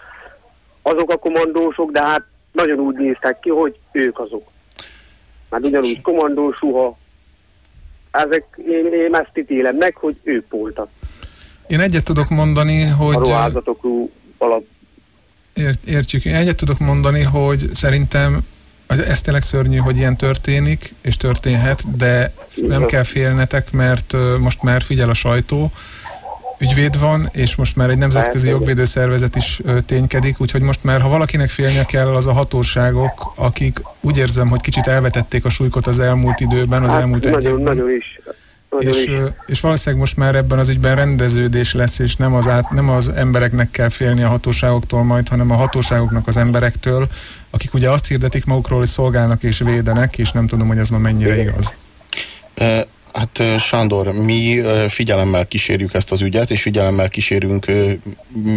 azok a komandósok, de hát nagyon úgy néztek ki, hogy ők azok. Mert ugyanúgy komandós ruha, ezek, én, én ezt ítélem meg, hogy ők voltak. Én egyet tudok mondani, A hogy alatt. ért, értjük, én egyet tudok mondani, hogy szerintem ez, tényleg szörnyű, hogy ilyen történik, és történhet, de nem kell félnetek, mert most már figyel a sajtó, ügyvéd van, és most már egy nemzetközi Persze. jogvédő szervezet is ténykedik, úgyhogy most már, ha valakinek félnie kell, az a hatóságok, akik úgy érzem, hogy kicsit elvetették a súlykot az elmúlt időben, az Hát, elmúlt egy nagyon, évben. nagyon is. És, és valószínűleg most már ebben az ügyben rendeződés lesz, és nem az, át, nem az embereknek kell félni a hatóságoktól majd, hanem a hatóságoknak az emberektől, akik ugye azt hirdetik magukról, hogy szolgálnak és védenek, és nem tudom, hogy ez ma mennyire igaz. Hát Sándor, mi figyelemmel kísérjük ezt az ügyet, és figyelemmel kísérünk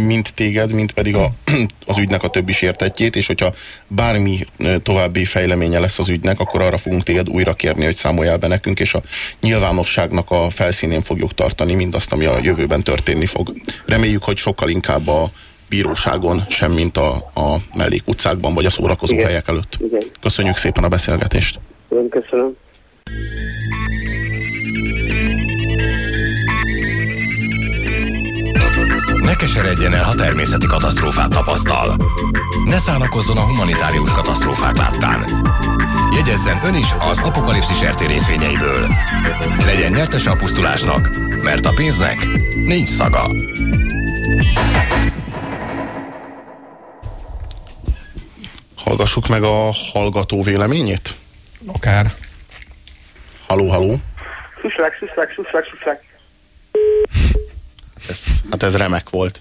mind téged, mind pedig a, az ügynek a többi sértetjét, és hogyha bármi további fejleménye lesz az ügynek, akkor arra fogunk téged újra kérni, hogy számolj el be nekünk, és a nyilvánosságnak a felszínén fogjuk tartani mindazt, ami a jövőben történni fog. Reméljük, hogy sokkal inkább a bíróságon, sem mint a, a mellékutcákban, vagy a szórakozó Igen. helyek előtt. Igen. Köszönjük szépen a beszélgetést! Nagyon köszönöm. Ne keseredjen el, ha természeti katasztrófát tapasztal. Ne szánakozzon a humanitárius katasztrófák láttán. Jegyezzen ön is az apokalipszis RT részvényeiből. Legyen nyertes a pusztulásnak, mert a pénznek nincs szaga. Hallgassuk meg a hallgató véleményét. Akár. Haló, haló. Suslek, suslek, suslek, suslek. Ez, hát ez remek volt.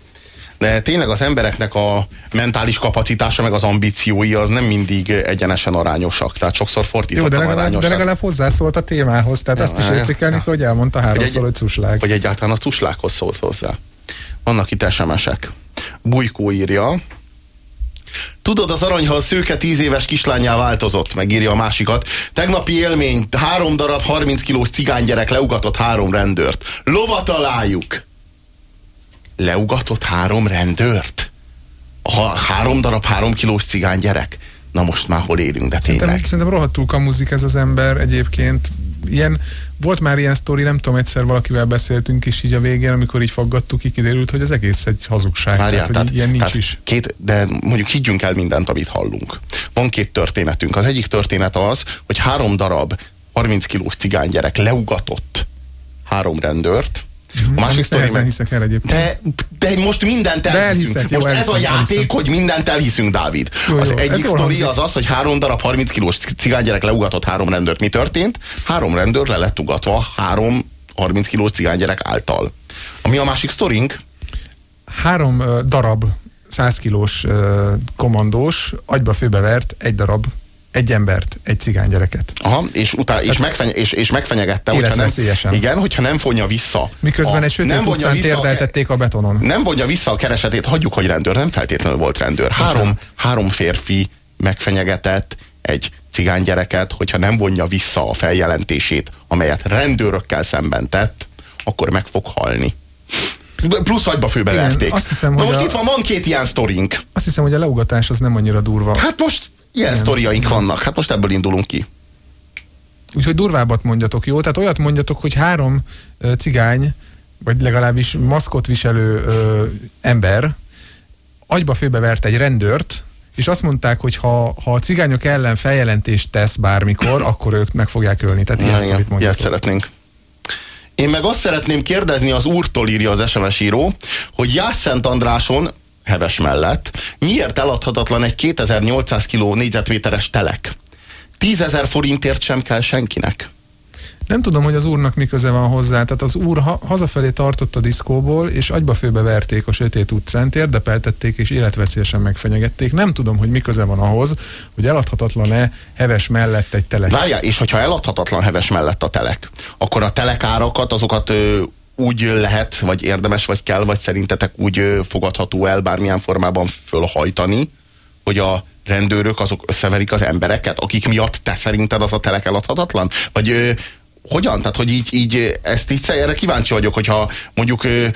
De tényleg az embereknek a mentális kapacitása, meg az ambíciói az nem mindig egyenesen arányosak. Tehát sokszor Jó, fordítottan de legalább, de arányosak. legalább hozzászólt a témához, tehát Ja, azt is értékelni, ja. hogy elmondta háromszor, egy- hogy cuslág. Vagy egyáltalán a cuslákhoz szólt hozzá. Vannak itt SMS-ek. Bujkó írja, Tudod, az aranyhal szőke tíz éves kislányá változott, megírja a másikat. Tegnapi élmény, három darab 30 kilós cigánygyerek leugatott három rendőrt. Lova találjuk! Leugatott három rendőrt? Ha három darab három kilós cigánygyerek? Na most már hol élünk, de Szerintem, tényleg. szerintem rohadtul kamuzik ez az ember egyébként. Ilyen, volt már ilyen sztori, nem tudom, egyszer valakivel beszéltünk is így a végén, amikor így faggattuk, így kiderült, hogy az egész egy hazugság. Várjál, tehát, hogy ilyen nincs tehát is. Két, de mondjuk higgyünk el mindent, amit hallunk. Van két történetünk. Az egyik történet az, hogy három darab 30 kilós cigánygyerek leugatott három rendőrt. A másik sztori meg... hiszek el egyébként. De, de most mindent De elhiszünk. elhiszek, jó, most ez a elhiszem, játék, elhiszem. hogy mindent elhiszünk, Dávid. Jó, az jó, ez egyik sztori az az, hogy három darab 30 kilós cigánygyerek leugatott három rendőrt. Mi történt? Három rendőr le lett ugatva három 30 kilós cigánygyerek által. Ami a másik sztorink, Három darab 100 kilós komandós agyba főbevert egy darab egy embert, egy cigánygyereket. Aha, és, utá, és, megfenye, és, és megfenyegette, hogyha nem, igen, hogyha nem vonja vissza. Miközben a, egy sötét nem utcán térdeltették a betonon. Nem vonja vissza a keresetét, hagyjuk, hogy rendőr, nem feltétlenül volt rendőr. Három, három férfi megfenyegetett egy cigánygyereket, hogyha nem vonja vissza a feljelentését, amelyet rendőrökkel szemben tett, akkor meg fog halni. Plusz agyba főbe Igen, verték. azt hiszem, Na hogy most a- itt van, van két ilyen sztorink. Azt hiszem, hogy a leugatás az nem annyira durva. Hát most ilyen sztoriaink vannak. Hát most ebből indulunk ki. Úgyhogy durvábbat mondjatok, jó? Tehát olyat mondjatok, hogy három cigány, vagy legalábbis maszkot viselő ö, ember agyba főbevert egy rendőrt, és azt mondták, hogy ha, ha a cigányok ellen feljelentést tesz bármikor, akkor ők meg fogják ölni. Tehát ilyen sztorit igen, ilyet mondjatok. szeretnénk. Én meg azt szeretném kérdezni az úrtól, írja az SMS író, hogy Jászent Andráson, heves mellett, miért eladhatatlan egy 2800 kg négyzetméteres telek? 10 ezer forintért sem kell senkinek. Nem tudom, hogy az úrnak mi köze van hozzá. Tehát az úr ha, hazafelé tartott a diszkóból, és agyba főbe verték a sötét utcán, térdepeltették és életveszélyesen megfenyegették. Nem tudom, hogy mi köze van ahhoz, hogy eladhatatlan-e heves mellett egy telek. Várjál, és hogyha eladhatatlan heves mellett a telek, akkor a telekárakat, azokat ö, úgy lehet, vagy érdemes, vagy kell, vagy szerintetek úgy fogadható el bármilyen formában fölhajtani, hogy a rendőrök azok összeverik az embereket, akik miatt te szerinted az a telek eladhatatlan? Vagy ö, hogyan? Tehát, hogy így, így ezt így erre kíváncsi vagyok, hogyha mondjuk ö,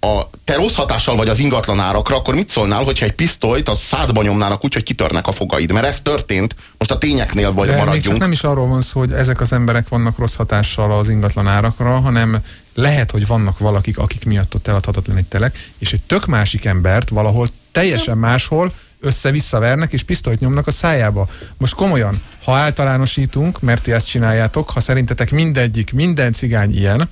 a, te rossz hatással vagy az ingatlan árakra, akkor mit szólnál, hogyha egy pisztolyt az szádba nyomnának úgy, hogy kitörnek a fogaid? Mert ez történt, most a tényeknél vagy De még csak maradjunk. nem is arról van szó, hogy ezek az emberek vannak rossz hatással az ingatlan árakra, hanem lehet, hogy vannak valakik, akik miatt ott eladhatatlan egy telek, és egy tök másik embert valahol teljesen máshol össze-visszavernek, és pisztolyt nyomnak a szájába. Most komolyan, ha általánosítunk, mert ti ezt csináljátok, ha szerintetek mindegyik, minden cigány ilyen,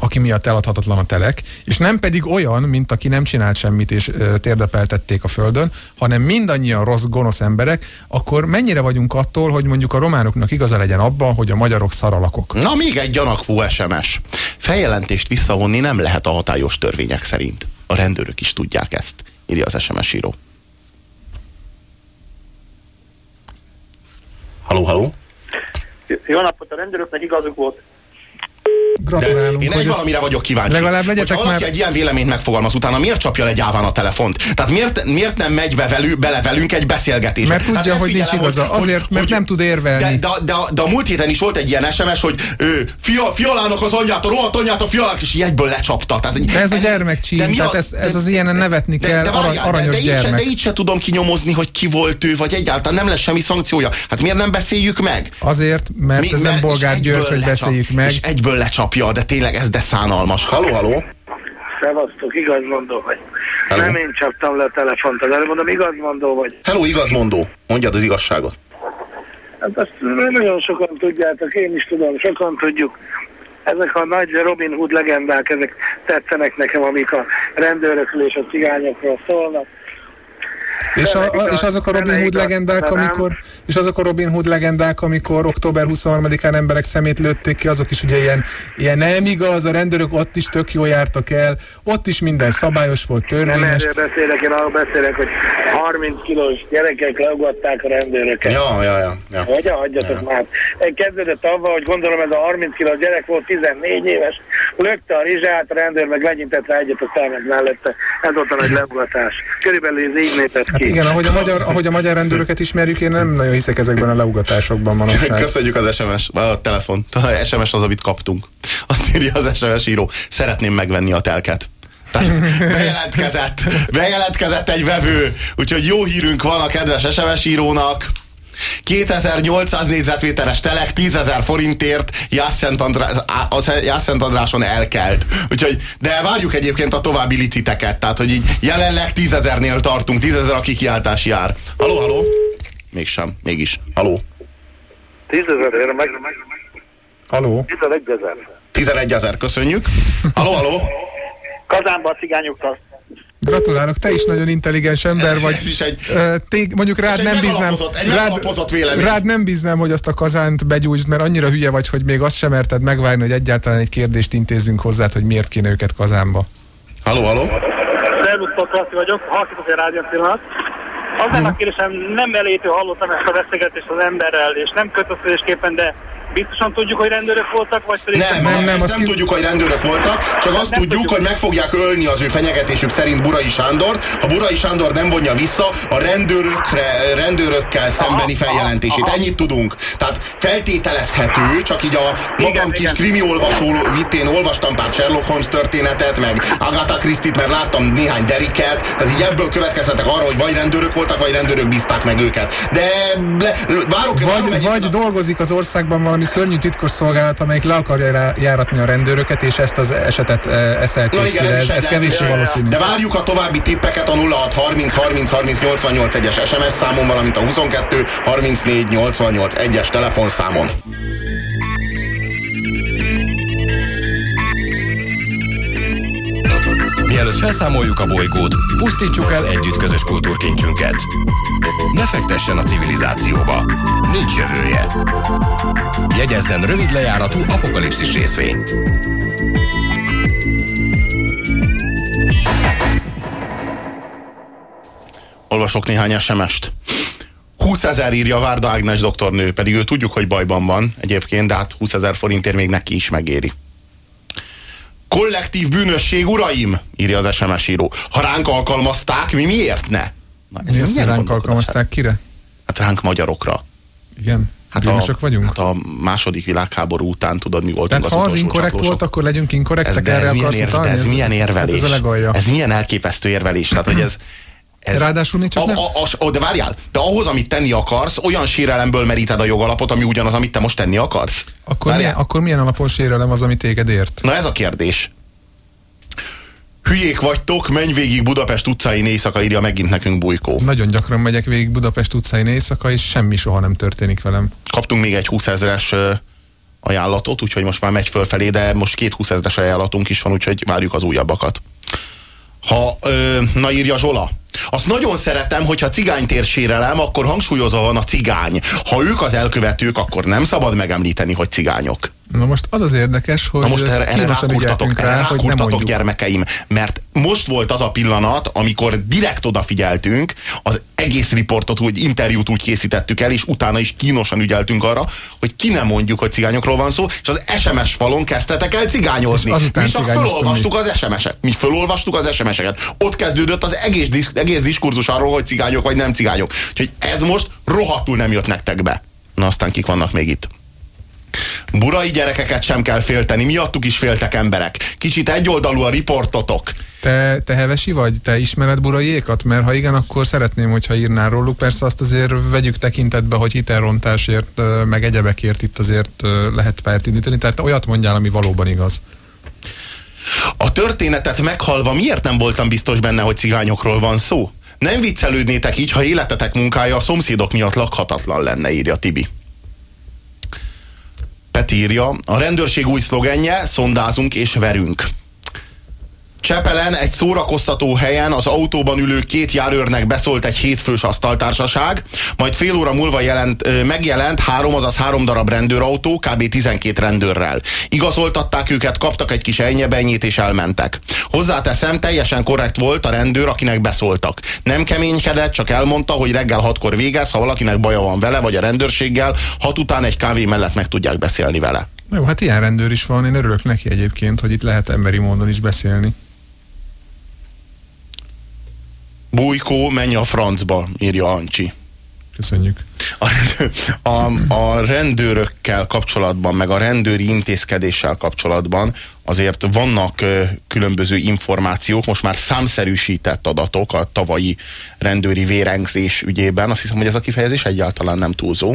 aki miatt eladhatatlan a telek, és nem pedig olyan, mint aki nem csinált semmit és ö, térdepeltették a földön, hanem mindannyian rossz, gonosz emberek, akkor mennyire vagyunk attól, hogy mondjuk a románoknak igaza legyen abban, hogy a magyarok szaralakok? Na, még egy gyanakvó SMS. Feljelentést visszavonni nem lehet a hatályos törvények szerint. A rendőrök is tudják ezt, írja az SMS író. Haló, haló? Jó napot, a rendőröknek igazuk volt. Gratulálunk, én egy hogy valamire vagyok kíváncsi. legalább legyetek valaki már- egy ilyen véleményt megfogalmaz, utána miért csapja le gyáván a telefont? Tehát miért, miért nem megy be velü, bele velünk egy beszélgetésbe? Mert tudja, ezt hogy nincs figyelem, igaza. Azért, mert nem tud érvelni. De, de, de, de, a múlt héten is volt egy ilyen SMS, hogy ő, fia, fialának az anyját, a rohadt anyját a fialának, és egyből lecsapta. Tehát, De ez a de gyermekcsín, mi tehát ez- ez az ilyenen nevetni kell, arany- aranyos de, de, így se, gyermek. de így se tudom kinyomozni, hogy ki volt ő, vagy egyáltalán nem lesz semmi szankciója. Hát miért nem beszéljük meg? Azért, mert Mi- ez nem Bolgár György, hogy lecsap- beszéljük meg. És egyből lecsapja, de tényleg ez de szánalmas. Haló, haló? Szevasztok, igazmondó vagy. Hello. Nem én csaptam le a telefont, előbb mondom, igazmondó vagy. Hello, igazmondó. Mondjad az igazságot. Hát azt nagyon sokan tudjátok, én is tudom, sokan tudjuk. Ezek a nagy Robin Hood legendák, ezek tetszenek nekem, amik a rendőrökről és a cigányokról szólnak. És, a, a, és azok a Robin Hood legendák, nem. amikor és azok a Robin Hood legendák, amikor október 23-án emberek szemét lőtték ki, azok is ugye ilyen, ilyen nem igaz, a rendőrök ott is tök jól jártak el, ott is minden szabályos volt, Nem törvényes. erről beszélek, én arról beszélek, hogy 30 kilós gyerekek leugatták a rendőröket. Ja, ja, ja. ja. Hogyan hagyjatok már? Kezdődött avval, hogy gondolom ez a 30 kilós gyerek volt, 14 éves, lökte a rizsát, a rendőr meg legyintett rá egyet a szemet mellette. Ez volt a nagy leugatás. Körülbelül ez így népett Hát igen, ahogy a, magyar, ahogy a magyar rendőröket ismerjük, én nem nagyon hiszek ezekben a leugatásokban manapság. Köszönjük az SMS, a telefon. A SMS az, amit kaptunk. Azt írja az SMS író. Szeretném megvenni a telket. Bejelentkezett, bejelentkezett egy vevő, úgyhogy jó hírünk van a kedves SMS írónak. 2800 négyzetméteres telek 10 ezer forintért Jászent, András, az Jászent Andráson elkelt. Úgyhogy, de várjuk egyébként a további liciteket, tehát hogy így jelenleg 10 ezernél tartunk, 10 ezer a kikiáltás jár. Haló, haló? Mégsem, mégis. Haló? 10 ezer, meg, Haló? 11 ezer. 11 ezer, köszönjük. Haló, haló? Kazánba a cigányokkal. Gratulálok, te is nagyon intelligens ember vagy. Ez is egy- Ö, Té, mondjuk rád egy nem bíznám, rád, rád nem bíznám, hogy azt a kazánt begyújtsd, mert annyira hülye vagy, hogy még azt sem merted megvárni, hogy egyáltalán egy kérdést intézzünk hozzád, hogy miért kéne őket kazánba. Haló, haló? Szervusztok, vagyok, halkítok egy rádió pillanat. Az lenne a kérdésem, nem elejétől hallottam ezt a beszélgetést az emberrel, és nem kötözésképpen, de Biztosan tudjuk, hogy rendőrök voltak, vagy pedig... Nem, nem, nem, ezt nem ki- tudjuk, hogy rendőrök voltak, csak azt Nem tudjuk, tudjuk. hogy meg fogják ölni az ő fenyegetésük szerint Burai Sándor. Ha Burai Sándor nem vonja vissza a rendőrökre, rendőrökkel szembeni feljelentését. Ennyit tudunk. Tehát feltételezhető, csak így a magam Igen, kis igen. krimi olvasó vittén olvastam pár Sherlock Holmes történetet, meg Agatha Christie-t, mert láttam néhány deriket, tehát így ebből következtetek arra, hogy vagy rendőrök voltak, vagy rendőrök bízták meg őket. De le, várok, Vagy, egyébként vagy dolgozik az országban valami szörnyű titkos szolgálat, amelyik le akarja járatni a rendőröket, és ezt az esetet e, eszelték Na ki, igen, ez, ez, ez kevéssé valószínű. De várjuk a további tippeket a 06 30 30 30 88 1-es SMS számon, valamint a 22 34 88 1-es telefonszámon. Mielőtt felszámoljuk a bolygót, pusztítsuk el együtt közös kultúrkincsünket. Ne fektessen a civilizációba. Nincs jövője. Jegyezzen rövid lejáratú apokalipszis részvényt. Olvasok néhány SMS-t. 20 ezer írja Várda Ágnes doktornő, pedig ő tudjuk, hogy bajban van egyébként, de hát 20 ezer forintért még neki is megéri. Kollektív bűnösség, uraim, írja az SMS író. Ha ránk alkalmazták, mi miért ne? Na, Mi azt, hogy milyen ránk alkalmazták kire? Hát ránk magyarokra. Igen. Hát Bűnösök a, vagyunk? Hát a második világháború után tudod, mi voltunk Tehát ha az inkorrekt csatlósok. volt, akkor legyünk inkorrektek, ez, de erre ez, milyen, akarsz de utalni? ez milyen érvelés? Hát ez a legalja. Ez milyen elképesztő érvelés. Tehát, hogy ez, ez Ráadásul még csak a, nem- a, a, de várjál, de ahhoz, amit tenni akarsz, olyan sérelemből meríted a jogalapot, ami ugyanaz, amit te most tenni akarsz. Akkor Várjál. milyen, akkor milyen alapon sérelem az, ami téged ért? Na ez a kérdés. Hülyék vagytok, menj végig Budapest utcáin éjszaka, írja megint nekünk Bujkó. Nagyon gyakran megyek végig Budapest utcain éjszaka, és semmi soha nem történik velem. Kaptunk még egy 20 ezres ö, ajánlatot, úgyhogy most már megy fölfelé, de most két 20 ezres ajánlatunk is van, úgyhogy várjuk az újabbakat. Ha, ö, na írja Zsola, azt nagyon szeretem, hogyha cigánytér sérelem, akkor hangsúlyozva van a cigány. Ha ők az elkövetők, akkor nem szabad megemlíteni, hogy cigányok. Na most az az érdekes, hogy Na most erre, erre rákurtatok, ügyeltünk erre rá, hogy nem mondjuk. gyermekeim, mert most volt az a pillanat, amikor direkt odafigyeltünk, az egész riportot, úgy interjút úgy készítettük el, és utána is kínosan ügyeltünk arra, hogy ki nem mondjuk, hogy cigányokról van szó, és az SMS falon kezdtetek el cigányozni. És azután mi csak felolvastuk az SMS-et. Mi felolvastuk az SMS-eket. Ott kezdődött az egész, disz, egész diskurzus arról, hogy cigányok vagy nem cigányok. Úgyhogy ez most rohadtul nem jött nektek be. Na aztán kik vannak még itt? Burai gyerekeket sem kell félteni, miattuk is féltek emberek. Kicsit egyoldalú a riportotok. Te, te hevesi vagy? Te ismered buraiékat? Mert ha igen, akkor szeretném, hogyha írnál róluk. Persze azt azért vegyük tekintetbe, hogy hitelrontásért, meg egyebekért itt azért lehet párt indítani. Tehát olyat mondjál, ami valóban igaz. A történetet meghalva miért nem voltam biztos benne, hogy cigányokról van szó? Nem viccelődnétek így, ha életetek munkája a szomszédok miatt lakhatatlan lenne, írja Tibi. Peti a rendőrség új szlogenje, szondázunk és verünk. Csepelen egy szórakoztató helyen az autóban ülő két járőrnek beszólt egy hétfős asztaltársaság, majd fél óra múlva jelent, megjelent három, azaz három darab rendőrautó, kb. 12 rendőrrel. Igazoltatták őket, kaptak egy kis ennyebenyét és elmentek. Hozzáteszem, teljesen korrekt volt a rendőr, akinek beszóltak. Nem keménykedett, csak elmondta, hogy reggel hatkor végez, ha valakinek baja van vele, vagy a rendőrséggel, hat után egy kávé mellett meg tudják beszélni vele. Jó, hát ilyen rendőr is van, én örülök neki egyébként, hogy itt lehet emberi módon is beszélni. Bújkó, menj a francba, írja Ancsi. Köszönjük. A, a, a rendőrökkel kapcsolatban, meg a rendőri intézkedéssel kapcsolatban azért vannak ö, különböző információk, most már számszerűsített adatok a tavalyi rendőri vérengzés ügyében. Azt hiszem, hogy ez a kifejezés egyáltalán nem túlzó.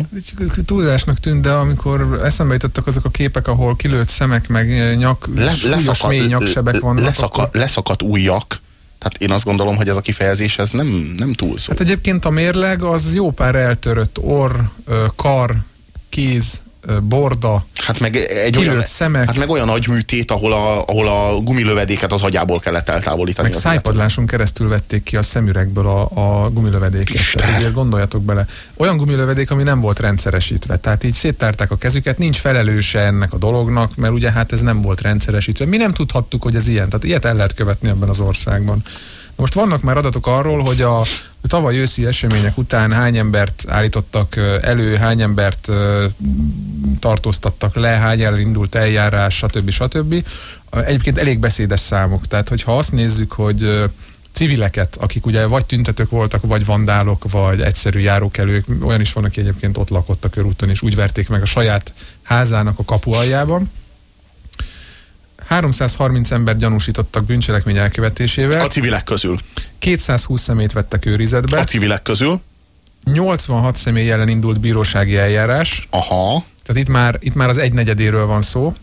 Túlzásnak tűnt, de amikor eszembe jutottak azok a képek, ahol kilőtt szemek, meg nyak, Le, súlyos mély nyaksebek vannak, leszaka, akkor... leszakadt ujjak. Tehát én azt gondolom, hogy ez a kifejezés ez nem, nem túlzó. Hát egyébként a mérleg az jó pár eltörött orr, kar, kéz, borda, Hát meg egy olyan, szemek. hát meg olyan agyműtét, ahol a, ahol a gumilövedéket az agyából kellett eltávolítani. meg szájpadláson keresztül vették ki a szemüregből a, a gumilövedéket. Tehát ezért gondoljatok bele. Olyan gumilövedék, ami nem volt rendszeresítve. Tehát így széttárták a kezüket, nincs felelőse ennek a dolognak, mert ugye hát ez nem volt rendszeresítve. Mi nem tudhattuk, hogy ez ilyen. Tehát ilyet el lehet követni ebben az országban. Most vannak már adatok arról, hogy a tavaly őszi események után hány embert állítottak elő, hány embert tartóztattak le, hány elindult eljárás, stb. stb. Egyébként elég beszédes számok. Tehát, hogyha azt nézzük, hogy civileket, akik ugye vagy tüntetők voltak, vagy vandálok, vagy egyszerű járókelők, olyan is van, aki egyébként ott lakott a körúton, és úgy verték meg a saját házának a kapu aljában. 330 ember gyanúsítottak bűncselekmény elkövetésével. A civilek közül. 220 szemét vettek őrizetbe. A civilek közül. 86 személy ellen indult bírósági eljárás. Aha. Tehát itt már, itt már az egynegyedéről van szó.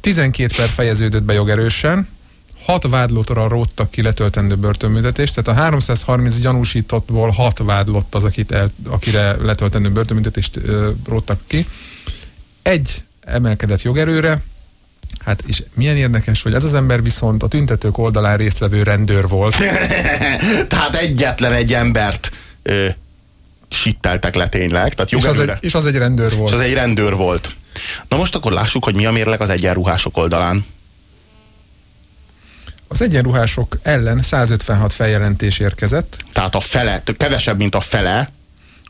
12 per fejeződött be jogerősen, 6 vádlótra róttak ki letöltendő börtönbüntetést, tehát a 330 gyanúsítottból 6 vádlott az, akit el, akire letöltendő börtönbüntetést róttak ki. Egy emelkedett jogerőre, Hát és milyen érdekes, hogy ez az ember viszont a tüntetők oldalán résztvevő rendőr volt. Tehát egyetlen egy embert ö, sitteltek le tényleg. Tehát és, az egy, és az egy rendőr volt. És az egy rendőr volt. Na most akkor lássuk, hogy mi a mérleg az egyenruhások oldalán. Az egyenruhások ellen 156 feljelentés érkezett. Tehát a fele, kevesebb, mint a fele.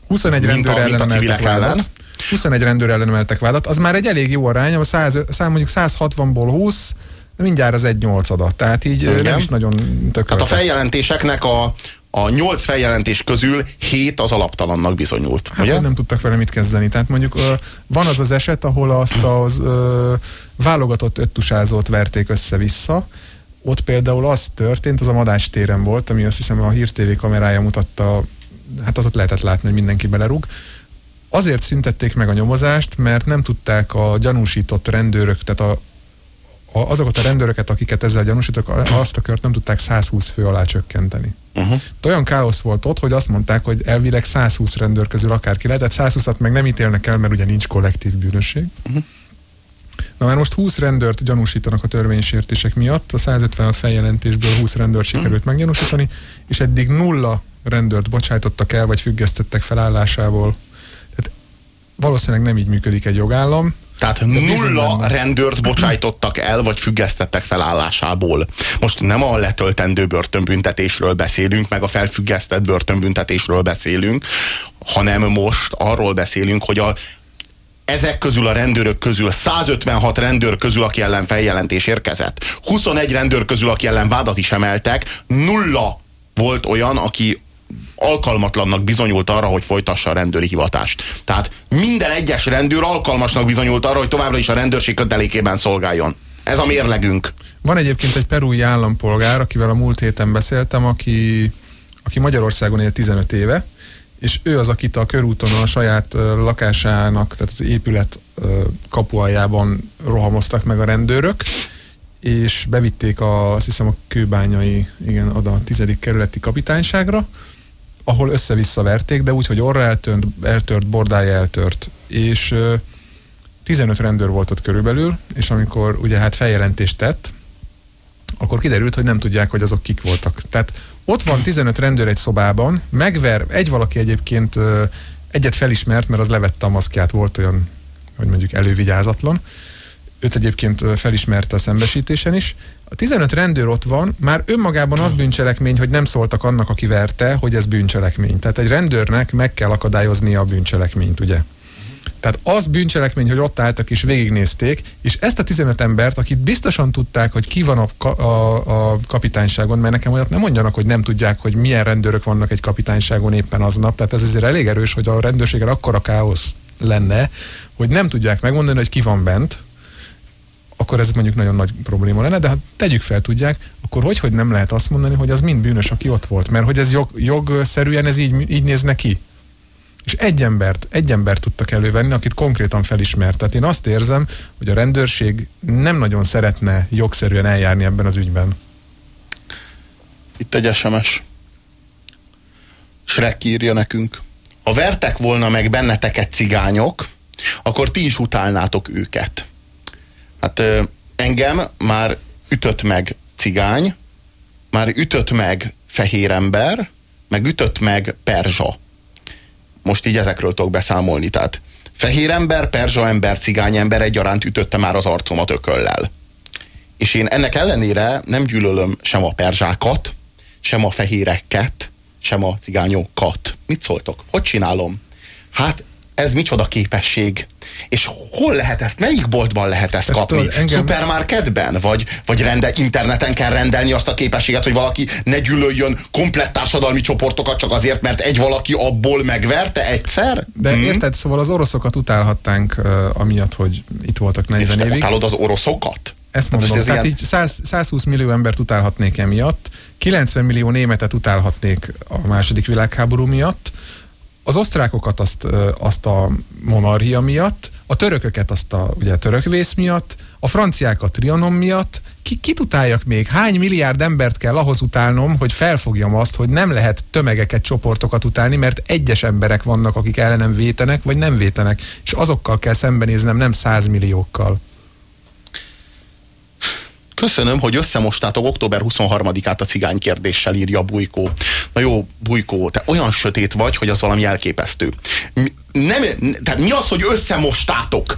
21 rendőr ellen emeltek vádat. 21 rendőr ellen emeltek vádat. Az már egy elég jó arány, a 100, mondjuk 160-ból 20, mindjárt az egy nyolcadat. Tehát így Igen. nem is nagyon tökéletes. Hát a feljelentéseknek a, a nyolc feljelentés közül hét az alaptalannak bizonyult. Hát ugye? nem tudtak vele mit kezdeni. Tehát mondjuk van az az eset, ahol azt az válogatott öttusázót verték össze-vissza. Ott például az történt, az a Madás téren volt, ami azt hiszem a Hír TV kamerája mutatta, hát ott lehetett látni, hogy mindenki belerúg. Azért szüntették meg a nyomozást, mert nem tudták a gyanúsított rendőrök, tehát a, a, azokat a rendőröket, akiket ezzel gyanúsítok, azt a kört nem tudták 120 fő alá csökkenteni. Uh-huh. Olyan káosz volt ott, hogy azt mondták, hogy elvileg 120 rendőr közül akárki lehet, tehát 120-at meg nem ítélnek el, mert ugye nincs kollektív bűnösség. Uh-huh. Na már most 20 rendőrt gyanúsítanak a törvénysértések miatt, a 156 feljelentésből 20 rendőrt sikerült uh-huh. meggyanúsítani, és eddig nulla rendőrt bocsájtottak el, vagy függesztettek felállásából. Valószínűleg nem így működik egy jogállam, tehát nulla rendőrt bocsájtottak el, vagy függesztettek felállásából. Most nem a letöltendő börtönbüntetésről beszélünk, meg a felfüggesztett börtönbüntetésről beszélünk, hanem most arról beszélünk, hogy a, ezek közül a rendőrök közül 156 rendőr közül, aki ellen feljelentés érkezett, 21 rendőr közül, aki ellen vádat is emeltek, nulla volt olyan, aki alkalmatlannak bizonyult arra, hogy folytassa a rendőri hivatást. Tehát minden egyes rendőr alkalmasnak bizonyult arra, hogy továbbra is a rendőrség kötelékében szolgáljon. Ez a mérlegünk. Van egyébként egy perui állampolgár, akivel a múlt héten beszéltem, aki, aki Magyarországon él 15 éve, és ő az, akit a körúton a saját lakásának, tehát az épület kapuajában rohamoztak meg a rendőrök, és bevitték a, azt hiszem a kőbányai, igen, oda a tizedik kerületi kapitányságra, ahol össze-vissza verték, de úgy, hogy orra eltört, eltört, bordája eltört, és 15 rendőr volt ott körülbelül, és amikor ugye hát feljelentést tett, akkor kiderült, hogy nem tudják, hogy azok kik voltak. Tehát ott van 15 rendőr egy szobában, megver, egy valaki egyébként egyet felismert, mert az levette a maszkját, volt olyan, hogy mondjuk elővigyázatlan. Őt egyébként felismerte a szembesítésen is. A 15 rendőr ott van, már önmagában az bűncselekmény, hogy nem szóltak annak, aki verte, hogy ez bűncselekmény. Tehát egy rendőrnek meg kell akadályoznia a bűncselekményt, ugye? Tehát az bűncselekmény, hogy ott álltak és végignézték, és ezt a 15 embert, akit biztosan tudták, hogy ki van a, a, a kapitányságon, mert nekem olyat nem mondjanak, hogy nem tudják, hogy milyen rendőrök vannak egy kapitányságon éppen aznap, tehát ez azért elég erős, hogy a rendőrségen akkora káosz lenne, hogy nem tudják megmondani, hogy ki van bent, akkor ez mondjuk nagyon nagy probléma lenne, de ha tegyük fel, tudják, akkor hogy, hogy nem lehet azt mondani, hogy az mind bűnös, aki ott volt, mert hogy ez jog, jogszerűen ez így, így néz neki. És egy embert, egy embert tudtak elővenni, akit konkrétan felismert. Tehát én azt érzem, hogy a rendőrség nem nagyon szeretne jogszerűen eljárni ebben az ügyben. Itt egy SMS. Shrek írja nekünk. Ha vertek volna meg benneteket cigányok, akkor ti is utálnátok őket. Hát engem már ütött meg cigány, már ütött meg fehér ember, meg ütött meg perzsa most így ezekről tudok beszámolni. Tehát fehér ember, perzsa ember, cigány ember egyaránt ütötte már az arcomat ököllel. És én ennek ellenére nem gyűlölöm sem a perzsákat, sem a fehéreket, sem a cigányokat. Mit szóltok? Hogy csinálom? Hát ez micsoda képesség. És hol lehet ezt, melyik boltban lehet ezt kapni? Tudod, engem... Szupermarketben? Vagy, vagy rende, interneten kell rendelni azt a képességet, hogy valaki ne gyűlöljön komplett társadalmi csoportokat csak azért, mert egy valaki abból megverte egyszer? De hmm? érted, szóval az oroszokat utálhatnánk uh, amiatt, hogy itt voltak 40 És évig. utálod az oroszokat? Ezt mondom, hát, tehát ilyen... így 100, 120 millió embert utálhatnék emiatt, 90 millió németet utálhatnék a második világháború miatt, az osztrákokat azt, azt a monarchia miatt, a törököket azt a ugye, törökvész miatt, a franciákat Trianon miatt, ki, kit utáljak még? Hány milliárd embert kell ahhoz utálnom, hogy felfogjam azt, hogy nem lehet tömegeket, csoportokat utálni, mert egyes emberek vannak, akik ellenem vétenek, vagy nem vétenek, és azokkal kell szembenéznem, nem százmilliókkal. Köszönöm, hogy összemostátok október 23-át a cigány kérdéssel, írja Bujkó. Na jó, Bujkó, te olyan sötét vagy, hogy az valami elképesztő. Nem, tehát mi az, hogy összemostátok?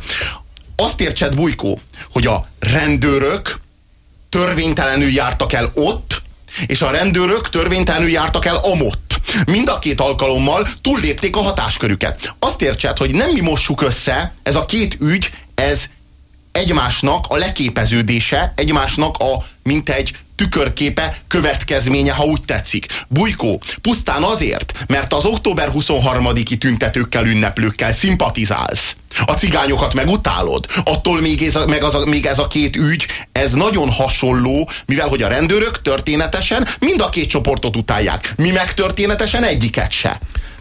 Azt értsed, Bujkó, hogy a rendőrök törvénytelenül jártak el ott, és a rendőrök törvénytelenül jártak el amott. Mind a két alkalommal túllépték a hatáskörüket. Azt értsed, hogy nem mi mossuk össze, ez a két ügy, ez egymásnak a leképeződése, egymásnak a mint egy tükörképe, következménye, ha úgy tetszik. Bujkó, pusztán azért, mert az október 23-i tüntetőkkel, ünneplőkkel szimpatizálsz. A cigányokat megutálod. Attól még ez, a, meg az a, még ez a két ügy, ez nagyon hasonló, mivel hogy a rendőrök történetesen mind a két csoportot utálják. Mi meg történetesen egyiket se.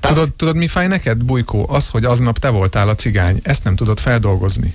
Tudod, tudod, mi fáj neked, Bujkó? Az, hogy aznap te voltál a cigány. Ezt nem tudod feldolgozni.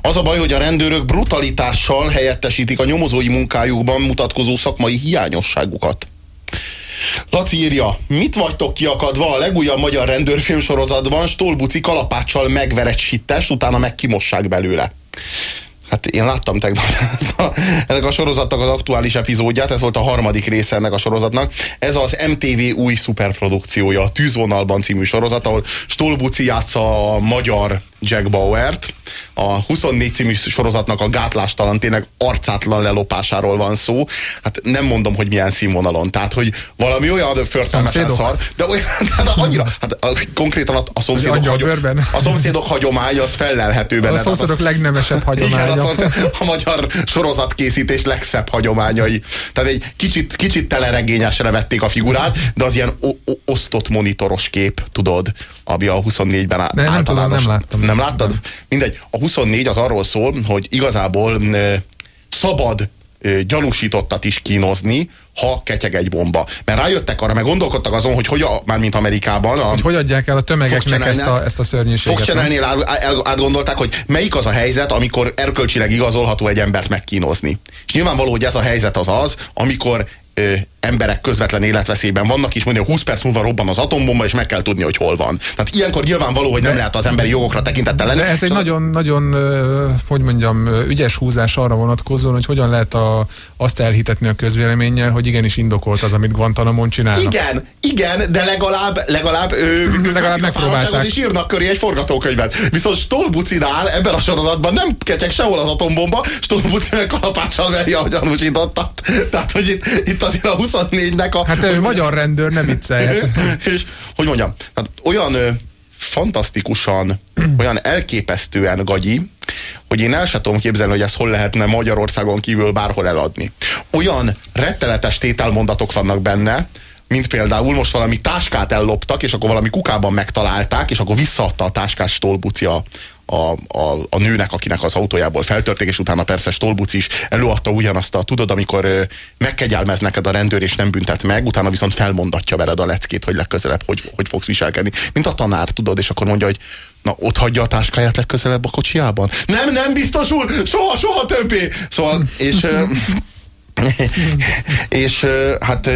Az a baj, hogy a rendőrök brutalitással helyettesítik a nyomozói munkájukban mutatkozó szakmai hiányosságukat. Laci írja, mit vagytok kiakadva a legújabb magyar rendőrfilm sorozatban Stolbuci kalapáccsal megver egy sittest, utána meg kimossák belőle. Hát én láttam tegnap a, ennek a sorozatnak az aktuális epizódját, ez volt a harmadik része ennek a sorozatnak. Ez az MTV új szuperprodukciója, a Tűzvonalban című sorozat, ahol Stolbuci játsza a magyar Jack Bauert, a 24 című sorozatnak a gátlástalan, tényleg arcátlan lelopásáról van szó. Hát nem mondom, hogy milyen színvonalon. Tehát, hogy valami olyan förtelmesen szar, de olyan, hát annyira, hát konkrétan a, a szomszédok, hagyom, a szomszédok hagyomány az fellelhető benne. A szomszédok legnemesebb hagyománya. Igen, a, a magyar sorozatkészítés legszebb hagyományai. Tehát egy kicsit, kicsit teleregényesre vették a figurát, de az ilyen o, o, osztott monitoros kép, tudod, ami a 24-ben általános. Nem tudom, nem láttam. Nem láttad? Mindegy, a 24 az arról szól, hogy igazából szabad gyanúsítottat is kínozni, ha ketyeg egy bomba. Mert rájöttek arra, meg gondolkodtak azon, hogy hogy, a, már mint Amerikában. A, hogy hogy adják el a tömegeknek ezt a, ezt a szörnyűséget. Fox átgondolták, hogy melyik az a helyzet, amikor erkölcsileg igazolható egy embert megkínozni. És nyilvánvaló, hogy ez a helyzet az az, amikor ö, emberek közvetlen életveszélyben vannak, és mondja, hogy 20 perc múlva robban az atombomba, és meg kell tudni, hogy hol van. Tehát ilyenkor nyilvánvaló, hogy de, nem lehet az emberi jogokra tekintettel lenni. De ez egy nagyon-nagyon, hogy mondjam, ügyes húzás arra vonatkozóan, hogy hogyan lehet a, azt elhitetni a közvéleménnyel, hogy igenis indokolt az, amit Guantanamon csinálnak. Igen, igen, de legalább, legalább, ő, legalább megpróbálták. és írnak köré egy forgatókönyvet. Viszont Stolbucinál ebben a sorozatban nem kecsek sehol az atombomba, Stolbuci meg kalapáccsal veri a gyanúsítottat. Tehát, hogy itt, itt azért a 24-nek a... Hát ő magyar rendőr, nem viccelhet. és hogy mondjam, tehát olyan ö, fantasztikusan, olyan elképesztően gagyi, hogy én el sem tudom képzelni, hogy ezt hol lehetne Magyarországon kívül bárhol eladni. Olyan rettenetes tételmondatok vannak benne, mint például most valami táskát elloptak, és akkor valami kukában megtalálták, és akkor visszaadta a táskás Stolbuci a, a, a, a nőnek, akinek az autójából feltörték, és utána persze Stolbuc is előadta ugyanazt a, tudod, amikor megkegyelmez neked a rendőr, és nem büntet meg, utána viszont felmondatja veled a leckét, hogy legközelebb hogy, hogy fogsz viselkedni. Mint a tanár, tudod, és akkor mondja, hogy na, ott hagyja a táskáját legközelebb a kocsiában. Nem, nem, biztos úr, soha, soha többé! Szóval, és... És hát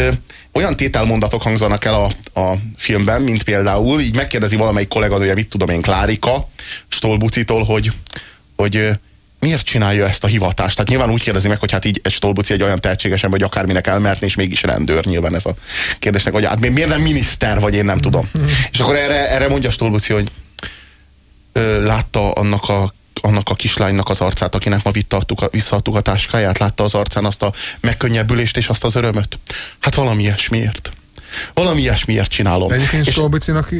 olyan tételmondatok hangzanak el a, a filmben, mint például, így megkérdezi valamelyik kolléganője, mit tudom én, Klárika, Stolbucitól, hogy, hogy miért csinálja ezt a hivatást? Tehát nyilván úgy kérdezi meg, hogy hát így egy Stolbuci egy olyan tehetséges ember, hogy akárminek elmertni, és mégis rendőr nyilván ez a kérdésnek, hogy hát miért nem miniszter, vagy én nem tudom. és akkor erre, erre mondja Stolbuci, hogy látta annak a annak a kislánynak az arcát, akinek ma vittaadtuk, visszaadtuk a táskáját, látta az arcán azt a megkönnyebbülést és azt az örömöt. Hát valami ilyesmiért. Valami ilyesmiért csinálom. De egyébként És-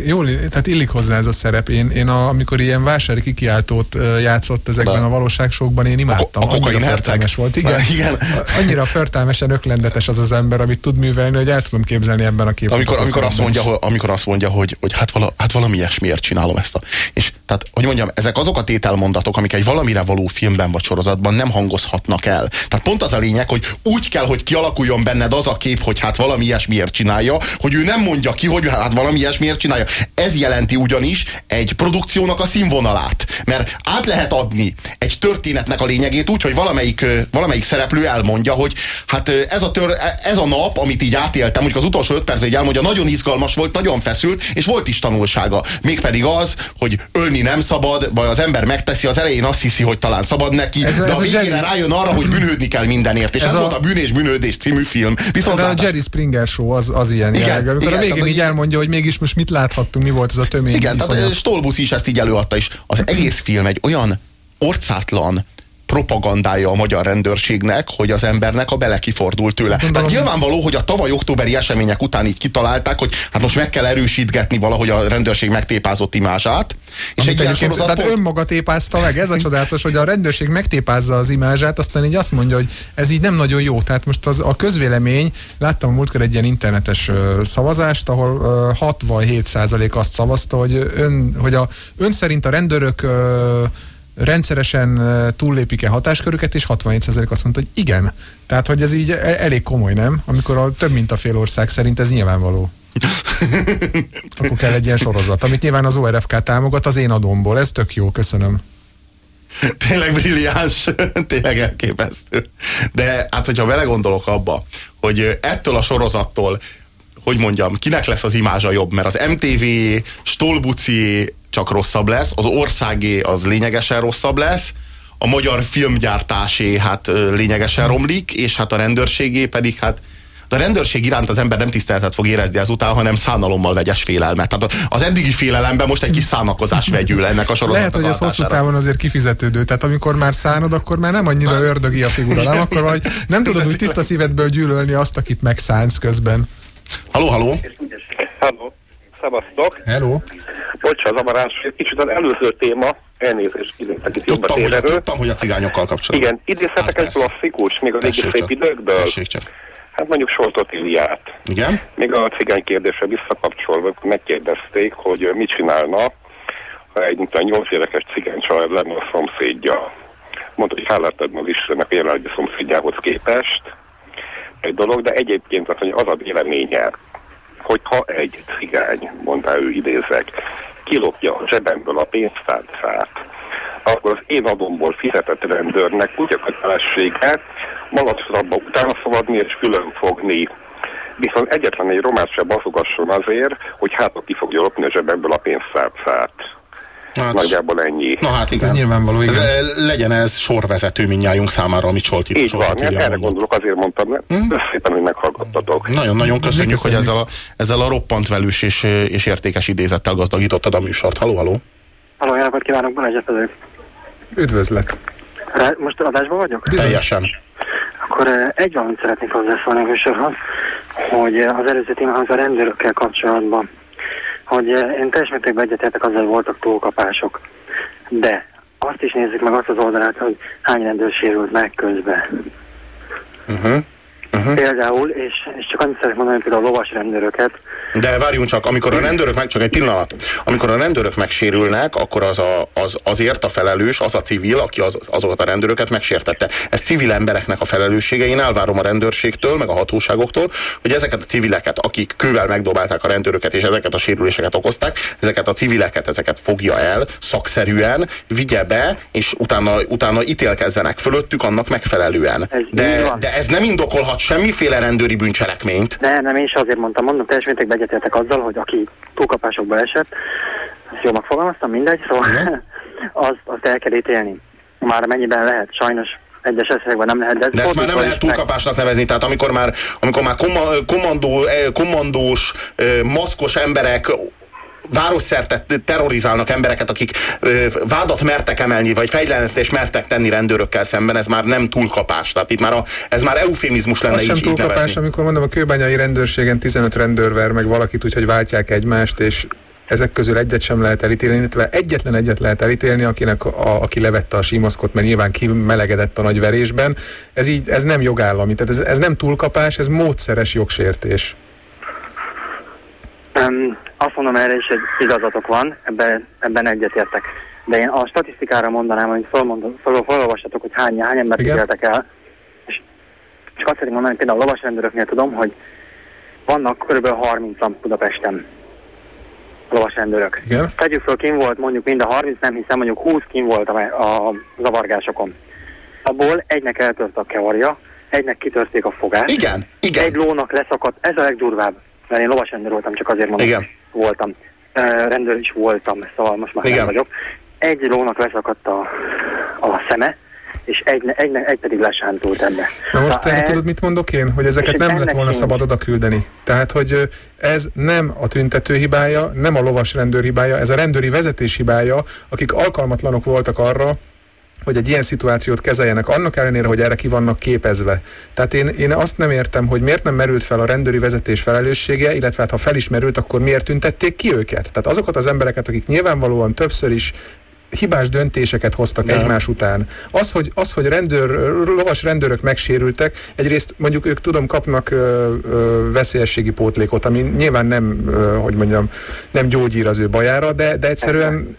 jól, tehát illik hozzá ez a szerep. Én, én a, amikor ilyen vásári kikiáltót játszott ezekben De. a valóságsokban, én imádtam. A a kokain herceg. volt. Igen. Igen. Annyira förtelmesen öklendetes az az ember, amit tud művelni, hogy el tudom képzelni ebben a képben. amikor, amikor, azt mondja, hogy, amikor azt mondja, hogy, hogy hát, vala, hát valami ilyesmiért csinálom ezt a... És tehát, hogy mondjam, ezek azok a tételmondatok, amik egy valamire való filmben vagy sorozatban nem hangozhatnak el. Tehát pont az a lényeg, hogy úgy kell, hogy kialakuljon benned az a kép, hogy hát valami ilyesmiért csinálja, hogy ő nem mondja ki, hogy hát valami ilyesmiért csinálja. Ez jelenti ugyanis egy produkciónak a színvonalát. Mert át lehet adni egy történetnek a lényegét úgy, hogy valamelyik, valamelyik szereplő elmondja, hogy hát ez a, tör, ez a nap, amit így átéltem, mondjuk az utolsó öt percben így elmondja, nagyon izgalmas volt, nagyon feszült, és volt is tanulsága. Mégpedig az, hogy ölni nem szabad, vagy az ember megteszi, az elején azt hiszi, hogy talán szabad neki, Ez de ez a végére Jerry- rájön arra, hogy bűnődni kell mindenért. És ez, Ez a- volt a Bűn és Bűnődés című film. Viszont de a Jerry Springer show az, az ilyen Igen, jellegű. Amikor igen, a végén tehát, így elmondja, hogy mégis most mit láthattunk, mi volt ez a tömény Igen, tehát iszonyat. ö, Stolbusz is ezt így előadta is. Az egész film egy olyan orcátlan propagandája a magyar rendőrségnek, hogy az embernek a bele kifordult tőle. Gondolom- Tehát nyilvánvaló, hogy a tavaly októberi események után így kitalálták, hogy hát most meg kell erősítgetni valahogy a rendőrség megtépázott imázsát. És egy ilyen sorozat tehát pont- önmaga tépázta meg, ez a csodálatos, hogy a rendőrség megtépázza az imázsát, aztán így azt mondja, hogy ez így nem nagyon jó. Tehát most az, a közvélemény, láttam múltkor egy ilyen internetes ö, szavazást, ahol ö, 67% azt szavazta, hogy, ön, hogy a, ön szerint a rendőrök ö, rendszeresen túllépik-e hatáskörüket, és 67% azt mondta, hogy igen. Tehát, hogy ez így e- elég komoly, nem? Amikor a több mint a fél ország szerint ez nyilvánvaló. Akkor kell egy ilyen sorozat, amit nyilván az ORFK támogat az én adomból. Ez tök jó, köszönöm. tényleg brilliáns, tényleg elképesztő. De hát, hogyha vele gondolok abba, hogy ettől a sorozattól, hogy mondjam, kinek lesz az imázsa jobb, mert az MTV, Stolbuci csak rosszabb lesz, az országé az lényegesen rosszabb lesz, a magyar filmgyártásé hát lényegesen romlik, és hát a rendőrségé pedig hát de a rendőrség iránt az ember nem tiszteletet fog érezni ezután, hanem szánalommal vegyes félelmet. Tehát az eddigi félelemben most egy kis szánakozás vegyül ennek a sorozatnak Lehet, hogy ez hosszú hatására. távon azért kifizetődő. Tehát amikor már szánod, akkor már nem annyira ördögi a figura, nem? Akkor vagy nem tudod úgy tiszta szívedből gyűlölni azt, akit megszánsz közben. Halló, halló! Hello, szevasztok. Hello. Bocs, az amarás, egy kicsit az előző téma, elnézést kiléptek itt jobb a Tudtam, hogy, térerő. tudtam, hogy a cigányokkal kapcsolatban. Igen, idézhetek Hát egy klasszikus, még a régi szép időkből. Tessék csak. Hát mondjuk Soltot Iliát. Igen? Még a cigány kérdésre visszakapcsolva, megkérdezték, hogy mit csinálna, ha egy mint a nyolc éves cigány család lenne a szomszédja. Mondta, hogy hálát adna az Istennek a jelenlegi szomszédjához képest. Egy dolog, de egyébként az, hogy az a véleménye, hogyha egy cigány, mondta ő idézek, kilopja a zsebemből a pénztárcát, akkor az én adomból fizetett rendőrnek úgy a kötelessége malacrabba utána szaladni és külön fogni. Viszont egyetlen egy romát sem bazogasson azért, hogy hát ki fogja lopni a zsebemből a pénztárcát. Hát, Nagyjából ennyi. na hát igen. Ez nyilvánvaló, igen. Ez, eh, legyen ez sorvezető minnyájunk számára, amit Solti Így van, hát erre mondott. gondolok, azért mondtam, mert Hm? szépen, hogy meghallgattatok. Nagyon-nagyon köszönjük, hogy köszönjük. ezzel a, ezzel a roppant velős és, és értékes idézettel gazdagítottad a műsort. Haló, haló! Halló, jó napot kívánok, Balázs vagyok. Üdvözlet. Rá- Most adásban vagyok? Teljesen. Akkor eh, egy valamit szeretnék hozzászólni a műsorhoz, hogy eh, az előző témához a rendőrökkel kapcsolatban, hogy eh, én teljes mértékben egyetértek azzal, hogy voltak túlkapások, de azt is nézzük meg azt az oldalát, hogy hány rendőr sérült meg közben. Uh-huh. Például, és, és csak annyit szeretnék mondani, például a lovas rendőröket, De várjunk csak, amikor a rendőrök meg, csak egy pillanat, amikor a rendőrök megsérülnek, akkor az, a, az azért a felelős, az a civil, aki az, azokat a rendőröket megsértette. Ez civil embereknek a felelőssége. Én elvárom a rendőrségtől, meg a hatóságoktól, hogy ezeket a civileket, akik kővel megdobálták a rendőröket, és ezeket a sérüléseket okozták, ezeket a civileket, ezeket fogja el szakszerűen, vigye be, és utána, utána ítélkezzenek fölöttük annak megfelelően. De, de ez nem indokolhat semmiféle rendőri bűncselekményt. De nem, én is azért mondtam, mondom, teljes mértékben egyetértek azzal, hogy aki túlkapásokba esett, ezt jól megfogalmaztam, mindegy, szóval az, azt el kell ítélni. Már mennyiben lehet, sajnos egyes esetekben nem lehet, de ez De ezt már nem lehet is meg- túlkapásnak nevezni, tehát amikor már, amikor már koma- kommandó, eh, kommandós, eh, maszkos emberek városszerte terrorizálnak embereket, akik ö, vádat mertek emelni, vagy fejlenetést mertek tenni rendőrökkel szemben, ez már nem túlkapás. Tehát itt már a, ez már eufémizmus lenne Az sem így, így túlkapás, nevezni. amikor mondom, a kőbányai rendőrségen 15 rendőr ver meg valakit úgy, hogy váltják egymást, és ezek közül egyet sem lehet elítélni, illetve egyetlen egyet lehet elítélni, akinek a, aki levette a símaszkot, mert nyilván kimelegedett a nagy verésben. Ez így, ez nem jogállami, tehát ez, ez nem túlkapás, ez módszeres jogsértés. Um, azt mondom, erre is egy igazatok van, ebben, ebben egyetértek. De én a statisztikára mondanám, hogy felmondom- fel, felolvassatok, hogy hány, hány embert ítéltek el. És csak azt szeretném mondani, hogy például a lovasrendőröknél tudom, hogy vannak kb. 30-an Budapesten lovasrendőrök. Igen. Tegyük föl, kim volt mondjuk mind a 30, nem hiszem, mondjuk 20 kim volt a, a zavargásokon. Abból egynek eltört a kevarja, egynek kitörték a fogát. Igen, igen. Egy lónak leszakadt, ez a legdurvább, mert én lovasrendőr voltam, csak azért mondom. Igen. Voltam. Uh, rendőr is voltam, szóval most már Igen. nem vagyok. Egy lónak leszakadt a, a szeme, és egy, egy, egy pedig lesántult ebbe. Na most ez- tudod, mit mondok én? Hogy ezeket nem lett volna sincs. szabad oda küldeni. Tehát, hogy ez nem a tüntető hibája, nem a lovas rendőr hibája, ez a rendőri vezetés hibája, akik alkalmatlanok voltak arra, hogy egy ilyen szituációt kezeljenek, annak ellenére, hogy erre ki vannak képezve. Tehát én, én azt nem értem, hogy miért nem merült fel a rendőri vezetés felelőssége, illetve hát ha felismerült, akkor miért tüntették ki őket. Tehát azokat az embereket, akik nyilvánvalóan többször is hibás döntéseket hoztak De. egymás után. Az, hogy, az, hogy rendőr, lovas rendőrök megsérültek, egyrészt mondjuk ők tudom kapnak ö, ö, veszélyességi pótlékot, ami nyilván nem, ö, hogy mondjam, nem gyógyír az ő bajára, de, de egyszerűen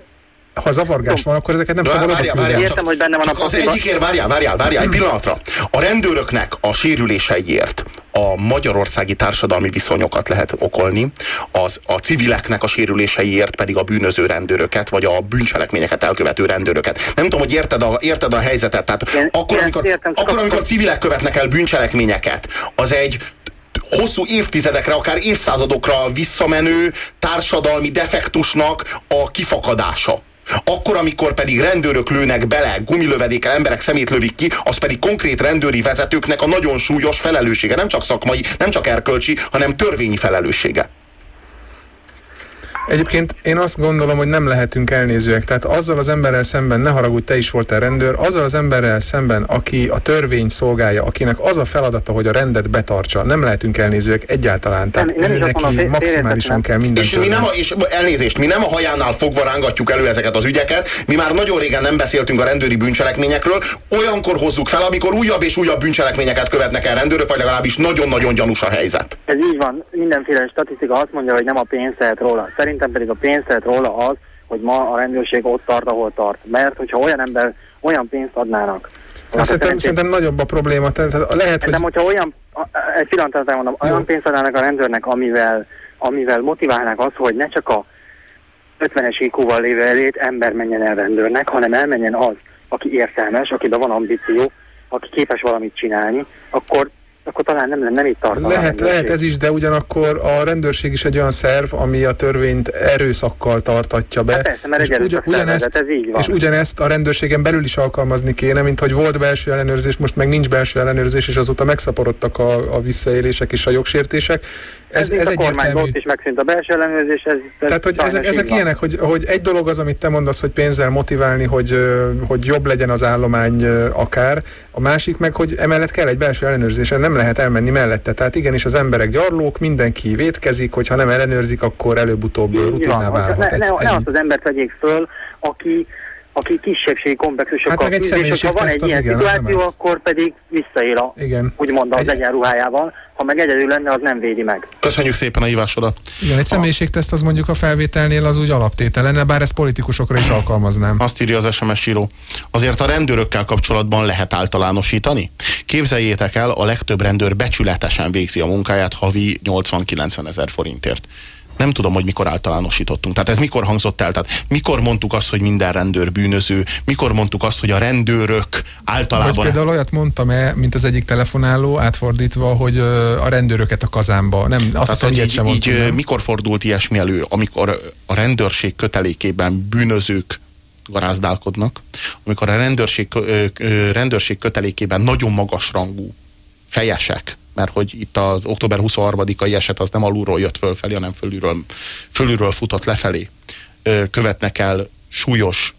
ha zavargás van, akkor ezeket nem Várjál, szabad várjál, várjál, Értem, hogy benne van a az egyikért, várjál, várjál, várjál, egy pillanatra. A rendőröknek a sérüléseiért a magyarországi társadalmi viszonyokat lehet okolni, az a civileknek a sérüléseiért pedig a bűnöző rendőröket, vagy a bűncselekményeket elkövető rendőröket. Nem tudom, hogy érted a, érted a helyzetet, tehát Én- akkor, én amikor, értem, akkor- amikor civilek követnek el bűncselekményeket, az egy hosszú évtizedekre, akár évszázadokra visszamenő társadalmi defektusnak a kifakadása. Akkor, amikor pedig rendőrök lőnek bele, gumilövedékkel emberek szemét lövik ki, az pedig konkrét rendőri vezetőknek a nagyon súlyos felelőssége. Nem csak szakmai, nem csak erkölcsi, hanem törvényi felelőssége. Egyébként én azt gondolom, hogy nem lehetünk elnézőek. Tehát azzal az emberrel szemben, ne haragudj, te is voltál rendőr, azzal az emberrel szemben, aki a törvény szolgálja, akinek az a feladata, hogy a rendet betartsa, nem lehetünk elnézőek egyáltalán. Tehát Nem- nem neki mondom, fél- maximálisan kell mindent És mi nem, a, és elnézést, mi nem a hajánál fogva rángatjuk elő ezeket az ügyeket, mi már nagyon régen nem beszéltünk a rendőri bűncselekményekről, olyankor hozzuk fel, amikor újabb és újabb bűncselekményeket követnek el rendőrök, vagy legalábbis nagyon-nagyon gyanús a helyzet. Ez így van, mindenféle statisztika azt mondja, hogy nem a pénz tehet róla. Szerintem pedig a pénz tehet róla az, hogy ma a rendőrség ott tart, ahol tart. Mert hogyha olyan ember olyan pénzt adnának, Azt Szerintem, szerintem nagyobb a probléma. Tehát lehet, hogy Nem, hogyha olyan, egy pillanat elmondom, olyan pénzt adnának a rendőrnek, amivel, amivel motiválnák az, hogy ne csak a 50-es IQ-val lévő elét ember menjen el rendőrnek, hanem elmenjen az, aki értelmes, akiben van ambíció, aki képes valamit csinálni, akkor, akkor talán nem, nem itt tartana a Lehet, lehet ez is, de ugyanakkor a rendőrség is egy olyan szerv, ami a törvényt erőszakkal tartatja be. Hát persze, mert és, egy erőszak szervezet, ez így van. és ugyanezt a rendőrségen belül is alkalmazni kéne, mint hogy volt belső ellenőrzés, most meg nincs belső ellenőrzés, és azóta megszaporodtak a, a visszaélések és a jogsértések. Ez, ez, ez a kormányban ott is megszűnt a belső ellenőrzés. Ez, ez Tehát, hogy ezek, ezek van. ilyenek, hogy, hogy egy dolog az, amit te mondasz, hogy pénzzel motiválni, hogy, hogy jobb legyen az állomány akár, a másik meg, hogy emellett kell egy belső ellenőrzés, nem lehet elmenni mellette. Tehát igenis az emberek gyarlók, mindenki vétkezik, hogyha nem ellenőrzik, akkor előbb-utóbb rutinná válhat. Ne, ne, ne azt az embert vegyék föl, aki, aki kisebbségi komplexusokkal Hát meg egy küzd, és hogyha van egy ilyen igen, szituáció, nem akkor pedig visszaél a, Igen. úgymond az Egy- egyenruhájával. Ha meg egyedül lenne, az nem védi meg. Köszönjük szépen a hívásodat. Igen, egy személyiségteszt az mondjuk a felvételnél az úgy alaptétel lenne, bár ezt politikusokra is alkalmaznám. Azt írja az SMS író. Azért a rendőrökkel kapcsolatban lehet általánosítani? Képzeljétek el, a legtöbb rendőr becsületesen végzi a munkáját havi 80-90 ezer forintért. Nem tudom, hogy mikor általánosítottunk. Tehát ez mikor hangzott el? Tehát mikor mondtuk azt, hogy minden rendőr bűnöző? Mikor mondtuk azt, hogy a rendőrök Vagy általában... például olyat mondtam el, mint az egyik telefonáló, átfordítva, hogy a rendőröket a kazánba. Nem, azt Tehát, hiszem, hogy így, sem így nem? mikor fordult ilyesmi elő, amikor a rendőrség kötelékében bűnözők garázdálkodnak, amikor a rendőrség, rendőrség kötelékében nagyon magas rangú fejesek, mert hogy itt az október 23-ai eset az nem alulról jött fölfelé, hanem fölülről, fölülről futott lefelé, követnek el súlyos,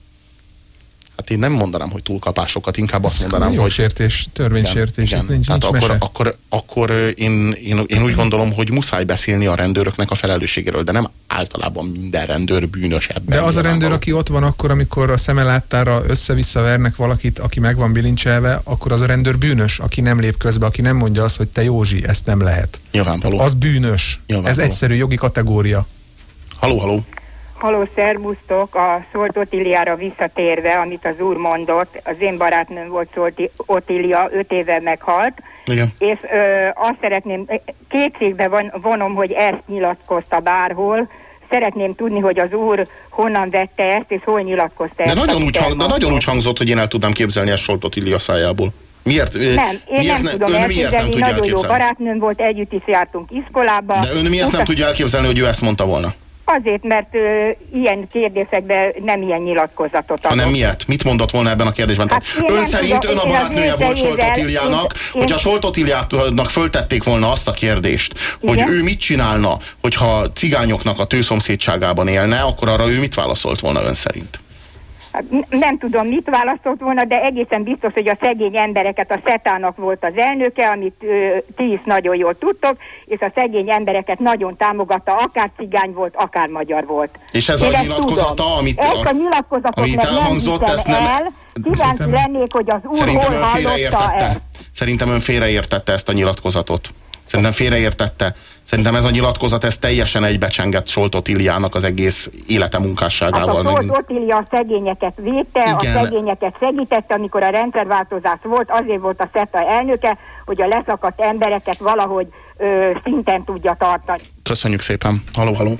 hát én nem mondanám, hogy túlkapásokat, inkább azt mondanám, hogy Jogsértés, törvénysértés, igen, itt nincs, Tehát nincs akkor, mese. akkor, akkor én, én, én úgy gondolom, hogy muszáj beszélni a rendőröknek a felelősségéről, de nem általában minden rendőr bűnös ebben. De az a rendőr, aki ott van akkor, amikor a szeme láttára össze-vissza vernek valakit, aki meg van bilincselve, akkor az a rendőr bűnös, aki nem lép közbe, aki nem mondja azt, hogy te Józsi, ezt nem lehet. Nyilvánvaló. Az bűnös. Nyilvánvaló. Ez egyszerű jogi kategória. Haló, haló. Haló, szervusztok! A Szolt Otiliára visszatérve, amit az úr mondott, az én barátnőm volt Szolt Otilia, öt éve meghalt, Igen. és ö, azt szeretném, kétségbe van, vonom, hogy ezt nyilatkozta bárhol, szeretném tudni, hogy az úr honnan vette ezt, és hol nyilatkozta De ezt. nagyon, úgy, hang, de nagyon úgy hangzott, hogy én el tudnám képzelni ezt Soltot Illia szájából. Miért? Nem, én miért nem tudom ön miért nem tudja nagyon jó elképzelni? barátnőm volt, együtt is jártunk iskolába. De ön miért nem tudja elképzelni, hogy ő ezt mondta volna? Azért, mert ö, ilyen kérdésekben nem ilyen nyilatkozatot adott. Hanem miért? Mit mondott volna ebben a kérdésben? Hát Tehát ön szerint ön a barátnője volt Solt fejével- Attilának, én- hogyha Solt Attilának föltették volna azt a kérdést, hogy Igen. ő mit csinálna, hogyha cigányoknak a tőszomszédságában élne, akkor arra ő mit válaszolt volna ön szerint? Hát nem tudom, mit választott volna, de egészen biztos, hogy a szegény embereket, a szetának volt az elnöke, amit ö, ti is nagyon jól tudtok, és a szegény embereket nagyon támogatta, akár cigány volt, akár magyar volt. És ez Én a nyilatkozata, tudom. amit- Ezt a- nyilatkozatot amit nem elhangzott, hiszem ezt nem- el. Kíváncsi lennék, hogy az úr Szerintem hol ön hallotta félreértette. ezt. Szerintem ön félreértette ezt a nyilatkozatot. Szerintem félreértette. Szerintem ez a nyilatkozat ez teljesen egybecsengett Soltot Iliának az egész élete Hát munkásságával. a Szólt Otília a szegényeket védte, Igen. a szegényeket segítette, amikor a rendszerváltozás volt, azért volt a SZETA elnöke, hogy a leszakadt embereket valahogy ö, szinten tudja tartani. Köszönjük szépen. Haló, haló.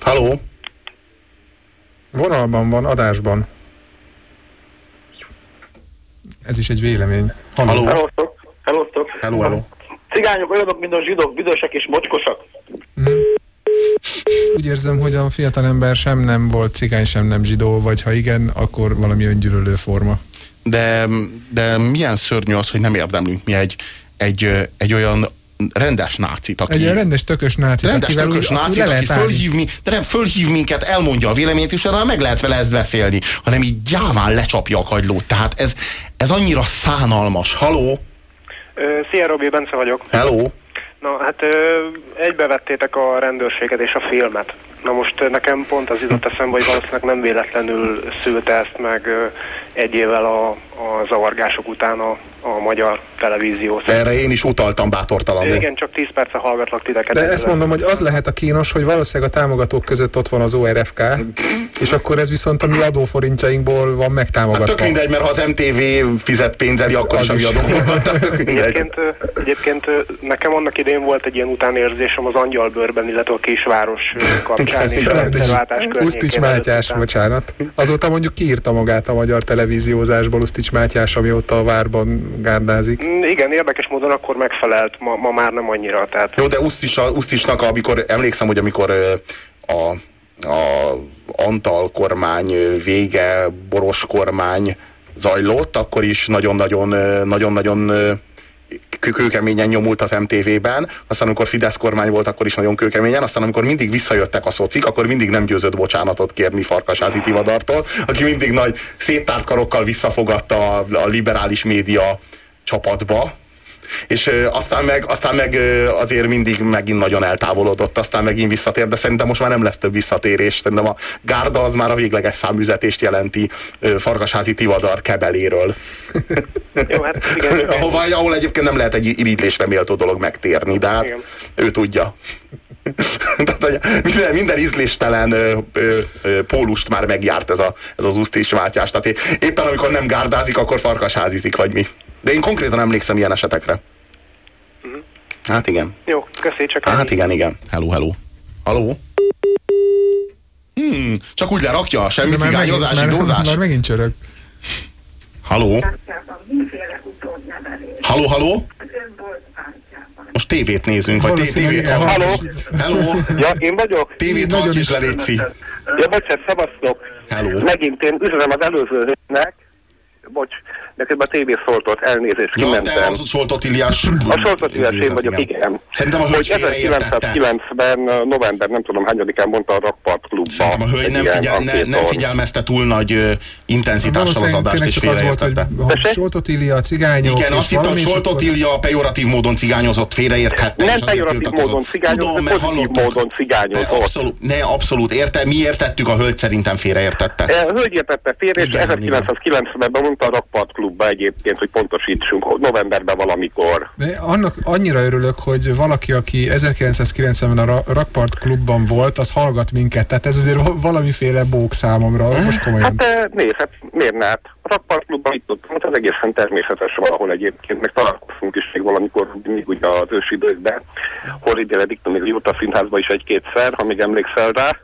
Haló. Vonalban van, adásban. Ez is egy vélemény. Haló. Haló. Hellosztok, hellosztok. Hello, hello. Cigányok olyanok, mint a zsidók, büdösek és mocskosak. Úgy érzem, hogy a fiatalember sem nem volt cigány, sem nem zsidó, vagy ha igen, akkor valami öngyűlölő forma. De, de milyen szörnyű az, hogy nem érdemlünk mi egy, egy, egy olyan rendes nácit, aki... Egy ilyen rendes tökös nácit, rendes akivel tökös úgy, nácit, aki fölhív, mi, de nem fölhív minket, elmondja a véleményt, és arra meg lehet vele ezt beszélni, hanem így gyáván lecsapja a kagylót. Tehát ez, ez annyira szánalmas. Haló? Szia Robi, Bence vagyok. Hello? Na hát egybevettétek a rendőrséget és a filmet. Na most nekem pont az jutott eszembe, hogy valószínűleg nem véletlenül szülte ezt meg egy évvel a, a zavargások után a, a magyar televízió. Erre én is utaltam bátortalanul. Igen, csak 10 perce hallgatlak titeket. De ezt mondom, hogy az lehet a kínos, hogy valószínűleg a támogatók között ott van az ORFK, és akkor ez viszont a mi adóforintjainkból van Hát megtámogatva. tök mindegy, mert ha az MTV fizet pénzeli, akkor Az is a is. Egyébként, egyébként nekem annak idén volt egy ilyen utánérzésem az Angyalbőrben, illetve a kisváros kapcsán és a rendszerváltás Usztics Mátyás, bocsánat. Azóta mondjuk kiírta magát a magyar televíziózásból Usztics Mátyás, amióta a várban gárdázik. Igen, érdekes módon akkor megfelelt, ma, ma már nem annyira. Tehát Jó, de Usztis, Usztisnak, amikor emlékszem, hogy amikor a, a Antal kormány vége, Boros kormány zajlott, akkor is nagyon-nagyon nagyon-nagyon kőkeményen nyomult az MTV-ben, aztán amikor Fidesz kormány volt, akkor is nagyon kőkeményen, aztán amikor mindig visszajöttek a szocik, akkor mindig nem győzött bocsánatot kérni Farkasázi Tivadartól, aki mindig nagy széttárt karokkal visszafogadta a liberális média csapatba, És aztán meg, aztán meg azért mindig megint nagyon eltávolodott, aztán megint visszatér, de szerintem most már nem lesz több visszatérés. Szerintem a gárda az már a végleges számüzetést jelenti Farkasházi Tivadar kebeléről. Jó, hát igen. ahol, ahol egyébként nem lehet egy irigylésre méltó dolog megtérni, de hát Igen. ő tudja. Tehát, minden, minden ízléstelen ö, ö, ö, pólust már megjárt ez, a, ez az úszti és váltás. Tehát éppen amikor nem gárdázik, akkor farkasházizik, vagy mi. De én konkrétan emlékszem ilyen esetekre. Hát igen. Jó, köszi, csak Hát igen, igen. Hello, hello. Haló? Hmm, csak úgy lerakja, semmi cigányozás, már, zsidózás. már megint csörög. Haló? Haló, haló? Most tévét nézünk, vagy tévét hallgatunk. Hello? Ja, én vagyok? Tévét Nagyon hallgass is. le, Léci. Ja, bocsánat, szevasztok. Hello. Megint én üzenem az előzőnek. Bocs, nekem a tévé szóltott, elnézést, Ja, te kimentem. az Soltot Iliás. A Soltot Iliás én vagyok, igen. Szerintem a hölgy Hogy félreértette. 1990 november, nem tudom hányadikán mondta a Rakpart klubban. Szerintem a hölgy nem, figyel, ne, nem figyelmezte túl nagy intenzitással az adást, és félreértette. Soltot Ilia, a cigányok, Igen, azt hittem, Soltot Ilja pejoratív módon cigányozott, félreérthette. Nem pejoratív módon cigányozott, de pozitív módon cigányozott. abszolút, ne, abszolút érte, mi értettük, a hölgy szerintem félreértette. Eh, Hölgy értette félre, és Igen, 1990-ben mondta a Rakpart klubba egyébként, hogy pontosítsunk, novemberben valamikor. De annak annyira örülök, hogy valaki, aki 1990-ben a Ra- Rakpart klubban volt, az hallgat minket, tehát ez azért val- valamiféle bók számomra, most komolyan. Hát nézd, hát miért ne? Hát a Rakpart klubban itt hát ez egészen természetes valahol egyébként, meg találkozunk is még valamikor, még ugye az ősi időkben, Horridére Diktum, még a Jutta Színházban is egy-kétszer, ha még emlékszel rá.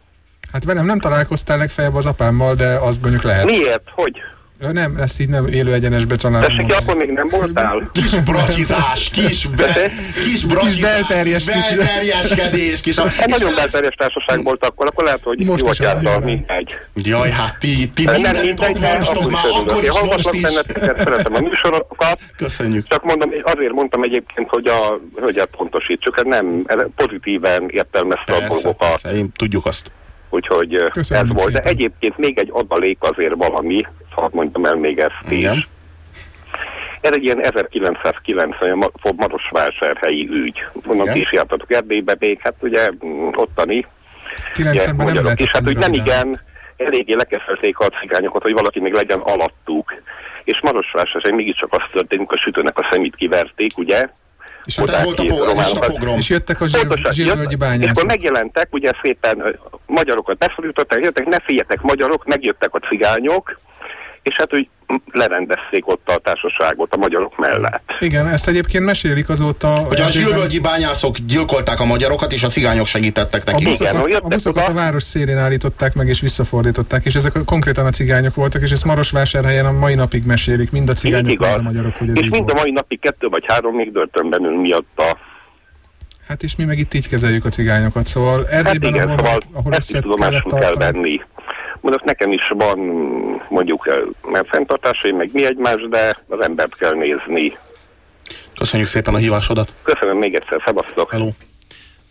Hát velem nem találkoztál legfeljebb az apámmal, de az mondjuk lehet. Miért? Hogy? Ö, Nem, ezt így nem élő egyenesbe talán. Tessék, ki, akkor még nem voltál? Kis bratizás, kis, be, kis belterjes kis- belterjeskedés, kis... Hát nagyon belterjes társaság volt akkor, akkor lehet, hogy Most jó járta, mindegy. Jaj, hát ti, ti Nem mindent ott voltatok akkor már, akkor is, Én most hallgatlak is. benneteket, szeretem a műsorokat, Köszönjük. csak mondom, azért mondtam egyébként, hogy a hölgyet pontosítsuk, hát nem ez pozitíven értelmezte a dolgokat, persze, én tudjuk azt. Úgyhogy eh, ez Köszönjük volt. De szépen. egyébként még egy adalék azért valami, hadd mondjam el még ezt Igen. is. Ez egy ilyen 1990 ma- Marosvásárhelyi ügy. Mondom, Igen. is jártatok Erdélybe még, hát ugye mm, ottani 90-ben nem lehetett is, hát hogy nem igen, eléggé lekeszelték a cigányokat, hogy valaki még legyen alattuk. És Marosvásárhelyen mégiscsak az történik, a sütőnek a szemét kiverték, ugye? És, Hát ez volt a, po- ez is a pogrom. és jöttek a zsírvölgyi jött- És bányászok. akkor megjelentek, ugye szépen magyarokat beszorították, jöttek, ne féljetek magyarok, megjöttek a cigányok, és hát úgy lerendezték ott a társaságot a magyarok mellett. Igen, ezt egyébként mesélik azóta. Hogy a zsírvölgyi bányászok gyilkolták a magyarokat, és a cigányok segítettek A nekik. buszokat, Igen, a, buszokat a város szélén állították meg és visszafordították, és ezek a, konkrétan a cigányok voltak, és ezt Marosvásárhelyen a mai napig mesélik, mind a cigányok, mind igaz. a magyarok, hogy ez És mind a volt. mai napig kettő vagy három még börtönben ül miatta. Hát és mi meg itt így kezeljük a cigányokat, szóval Hát Erdélyben, igen, ahol, szóval ahol ezt össze kell venni. Mondok, nekem is van mondjuk eh, mert fenntartásai, meg mi egymás, de az embert kell nézni. Köszönjük szépen a hívásodat. Köszönöm még egyszer, szevasztok! Hello.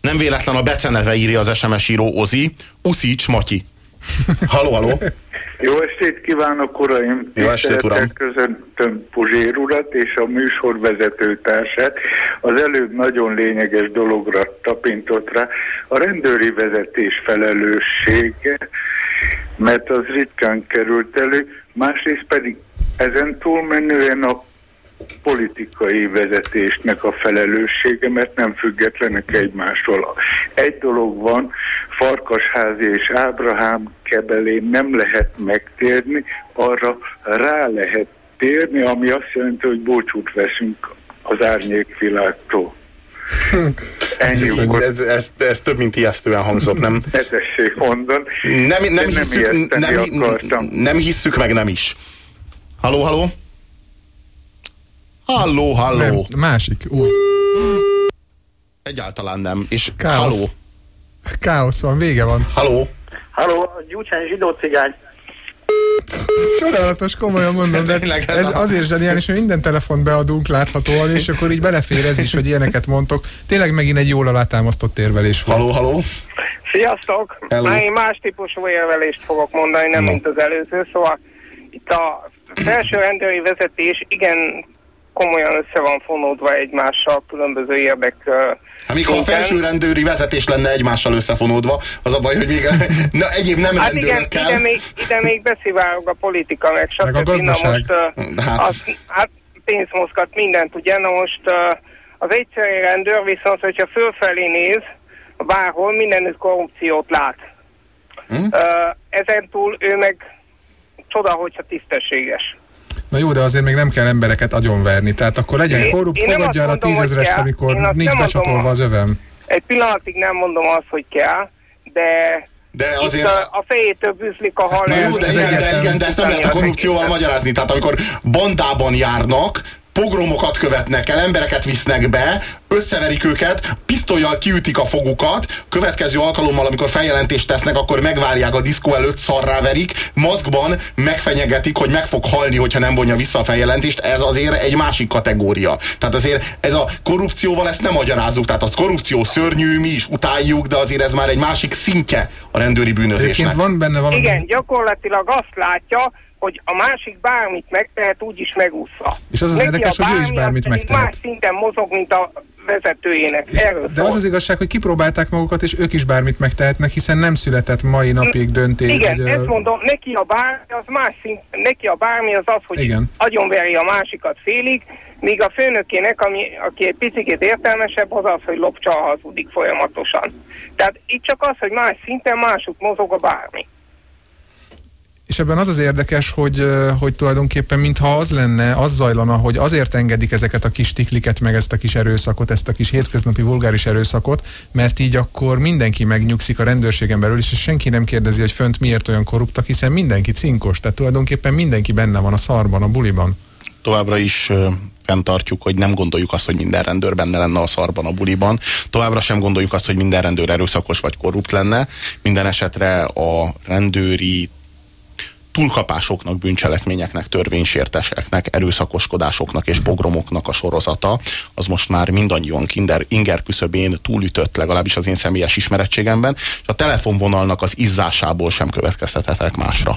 Nem véletlen a beceneve írja az SMS író Ozi. Uszics Matyi. Haló, haló. Jó estét kívánok, uraim! Jó estét, uram. Köszöntöm Puzsér urat és a műsorvezető társát. Az előbb nagyon lényeges dologra tapintott rá. A rendőri vezetés felelőssége, mert az ritkán került elő, másrészt pedig ezen túlmenően a politikai vezetésnek a felelőssége, mert nem függetlenek egymástól. Egy dolog van, Farkasházi és Ábrahám kebelén nem lehet megtérni, arra rá lehet térni, ami azt jelenti, hogy búcsút veszünk az árnyékvilágtól. Ennyi Ez, volt. ez, ez, ez több, mint ijesztően hangzott, nem? Ne tessék mondani. Nem, nem, nem hisszük, ijeszteni nem, nem hisszük, meg nem is. Halló, halló? Halló, halló. Nem, másik, új. Egyáltalán nem. És Káosz. halló, Káosz van, vége van. halló. Halló, Gyurcsány zsidó cigány. Csodálatos, komolyan mondom, de Tényleg ez azért zseniális, hogy minden telefont beadunk láthatóan, és akkor így belefér ez is, hogy ilyeneket mondtok. Tényleg megint egy jól alátámasztott érvelés volt. Halló, halló. Sziasztok! Hello. Már én más típusú érvelést fogok mondani, nem No. mint az előző, szóval itt a felső rendőri vezetés igen komolyan össze van fonódva egymással különböző érdek Hát mikor a felső rendőri vezetés lenne egymással összefonódva, az a baj, hogy még na, egyéb nem hát igen, ide még, ide még beszivárog a politika, meg stb. Meg a gazdaság. most, hát. Az, hát pénz mozgat mindent, ugye? Na most az egyszerű rendőr viszont, hogyha fölfelé néz, bárhol mindenütt korrupciót lát. Uh, ezen túl ő meg csoda, hogyha tisztességes. Na jó, de azért még nem kell embereket agyonverni, tehát akkor legyen korrupt, én fogadja el a tízezrest, amikor nincs becsatolva az övem. Egy pillanatig nem mondom azt, hogy kell, de de azért... a, a fejétől bűzlik a hal. Hát, de, de, de, igen, de ezt nem lehet a korrupcióval magyarázni. Tehát amikor bandában járnak, pogromokat követnek el, embereket visznek be, összeverik őket, pisztolyjal kiütik a fogukat, következő alkalommal, amikor feljelentést tesznek, akkor megvárják a diszkó előtt, szarrá verik, maszkban megfenyegetik, hogy meg fog halni, hogyha nem vonja vissza a feljelentést, ez azért egy másik kategória. Tehát azért ez a korrupcióval ezt nem magyarázzuk, tehát az korrupció szörnyű, mi is utáljuk, de azért ez már egy másik szintje a rendőri bűnözésnek. Egyébként van benne valami... Igen, gyakorlatilag azt látja, hogy a másik bármit megtehet, úgyis megúszza. És az az érdekes, hogy ő is bármit megtehet. Más szinten mozog, mint a vezetőjének. Erről De az az igazság, hogy kipróbálták magukat, és ők is bármit megtehetnek, hiszen nem született mai napig döntés. Igen, hogy, ezt mondom, neki a bármi az más szint, neki a bármi az az, hogy igen. agyonveri a másikat félig, míg a főnökének, ami, aki egy picit értelmesebb, az az, hogy lopcsa hazudik folyamatosan. Tehát itt csak az, hogy más szinten másuk mozog a bármi. És ebben az az érdekes, hogy, hogy tulajdonképpen mintha az lenne, az zajlana, hogy azért engedik ezeket a kis tikliket, meg ezt a kis erőszakot, ezt a kis hétköznapi vulgáris erőszakot, mert így akkor mindenki megnyugszik a rendőrségen belül, és senki nem kérdezi, hogy fönt miért olyan korruptak, hiszen mindenki cinkos, tehát tulajdonképpen mindenki benne van a szarban, a buliban. Továbbra is fenntartjuk, hogy nem gondoljuk azt, hogy minden rendőr benne lenne a szarban, a buliban. Továbbra sem gondoljuk azt, hogy minden rendőr erőszakos vagy korrupt lenne. Minden esetre a rendőri túlkapásoknak, bűncselekményeknek, törvénysérteseknek, erőszakoskodásoknak és pogromoknak a sorozata, az most már mindannyian kinder, inger küszöbén túlütött, legalábbis az én személyes ismerettségemben, és a telefonvonalnak az izzásából sem következtethetek másra.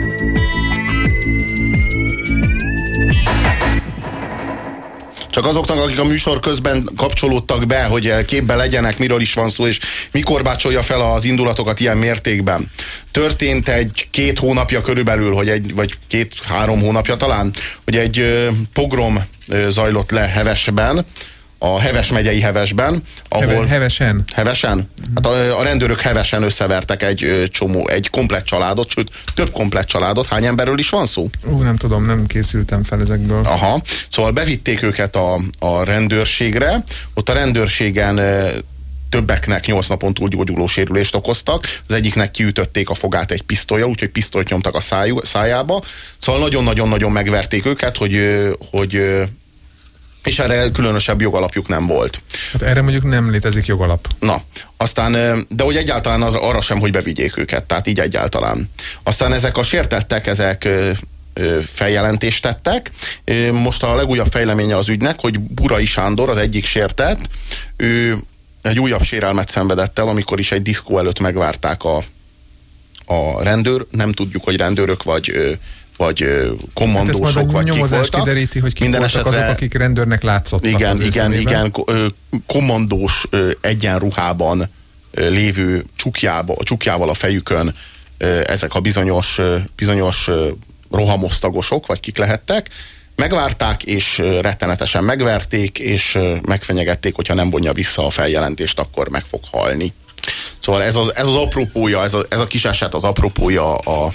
Csak azoknak, akik a műsor közben kapcsolódtak be, hogy képbe legyenek, miről is van szó, és mikor bácsolja fel az indulatokat ilyen mértékben. Történt egy két hónapja körülbelül, hogy egy, vagy két-három hónapja talán, hogy egy pogrom zajlott le Hevesben, a Heves megyei Hevesben, ahol... Hevesen? Hevesen? Hát a, a rendőrök hevesen összevertek egy csomó, egy komplett családot, sőt, több komplett családot. Hány emberről is van szó? Ú, nem tudom, nem készültem fel ezekből. Aha, szóval bevitték őket a, a rendőrségre, ott a rendőrségen többeknek 8 napon túl gyógyuló sérülést okoztak, az egyiknek kiütötték a fogát egy pisztolya, úgyhogy pisztolyt nyomtak a szájú, szájába, szóval nagyon-nagyon-nagyon megverték őket, hogy, hogy és erre különösebb jogalapjuk nem volt. Hát erre mondjuk nem létezik jogalap. Na, aztán, de hogy egyáltalán az, arra sem, hogy bevigyék őket, tehát így egyáltalán. Aztán ezek a sértettek, ezek feljelentést tettek. Most a legújabb fejleménye az ügynek, hogy Burai Sándor, az egyik sértett, ő egy újabb sérelmet szenvedett el, amikor is egy diszkó előtt megvárták a, a rendőr, nem tudjuk, hogy rendőrök vagy vagy kommandósok, hát vagy nyomozás kik voltak. kideríti, hogy kik Minden voltak esetre, azok, akik rendőrnek látszottak Igen, igen, igen, kommandós egyenruhában lévő csukjába, csukjával a fejükön ezek a bizonyos, bizonyos rohamosztagosok, vagy kik lehettek, megvárták, és rettenetesen megverték, és megfenyegették, hogyha nem vonja vissza a feljelentést, akkor meg fog halni. Szóval ez az, ez az apropója, ez a, ez a kis eset az apropója a,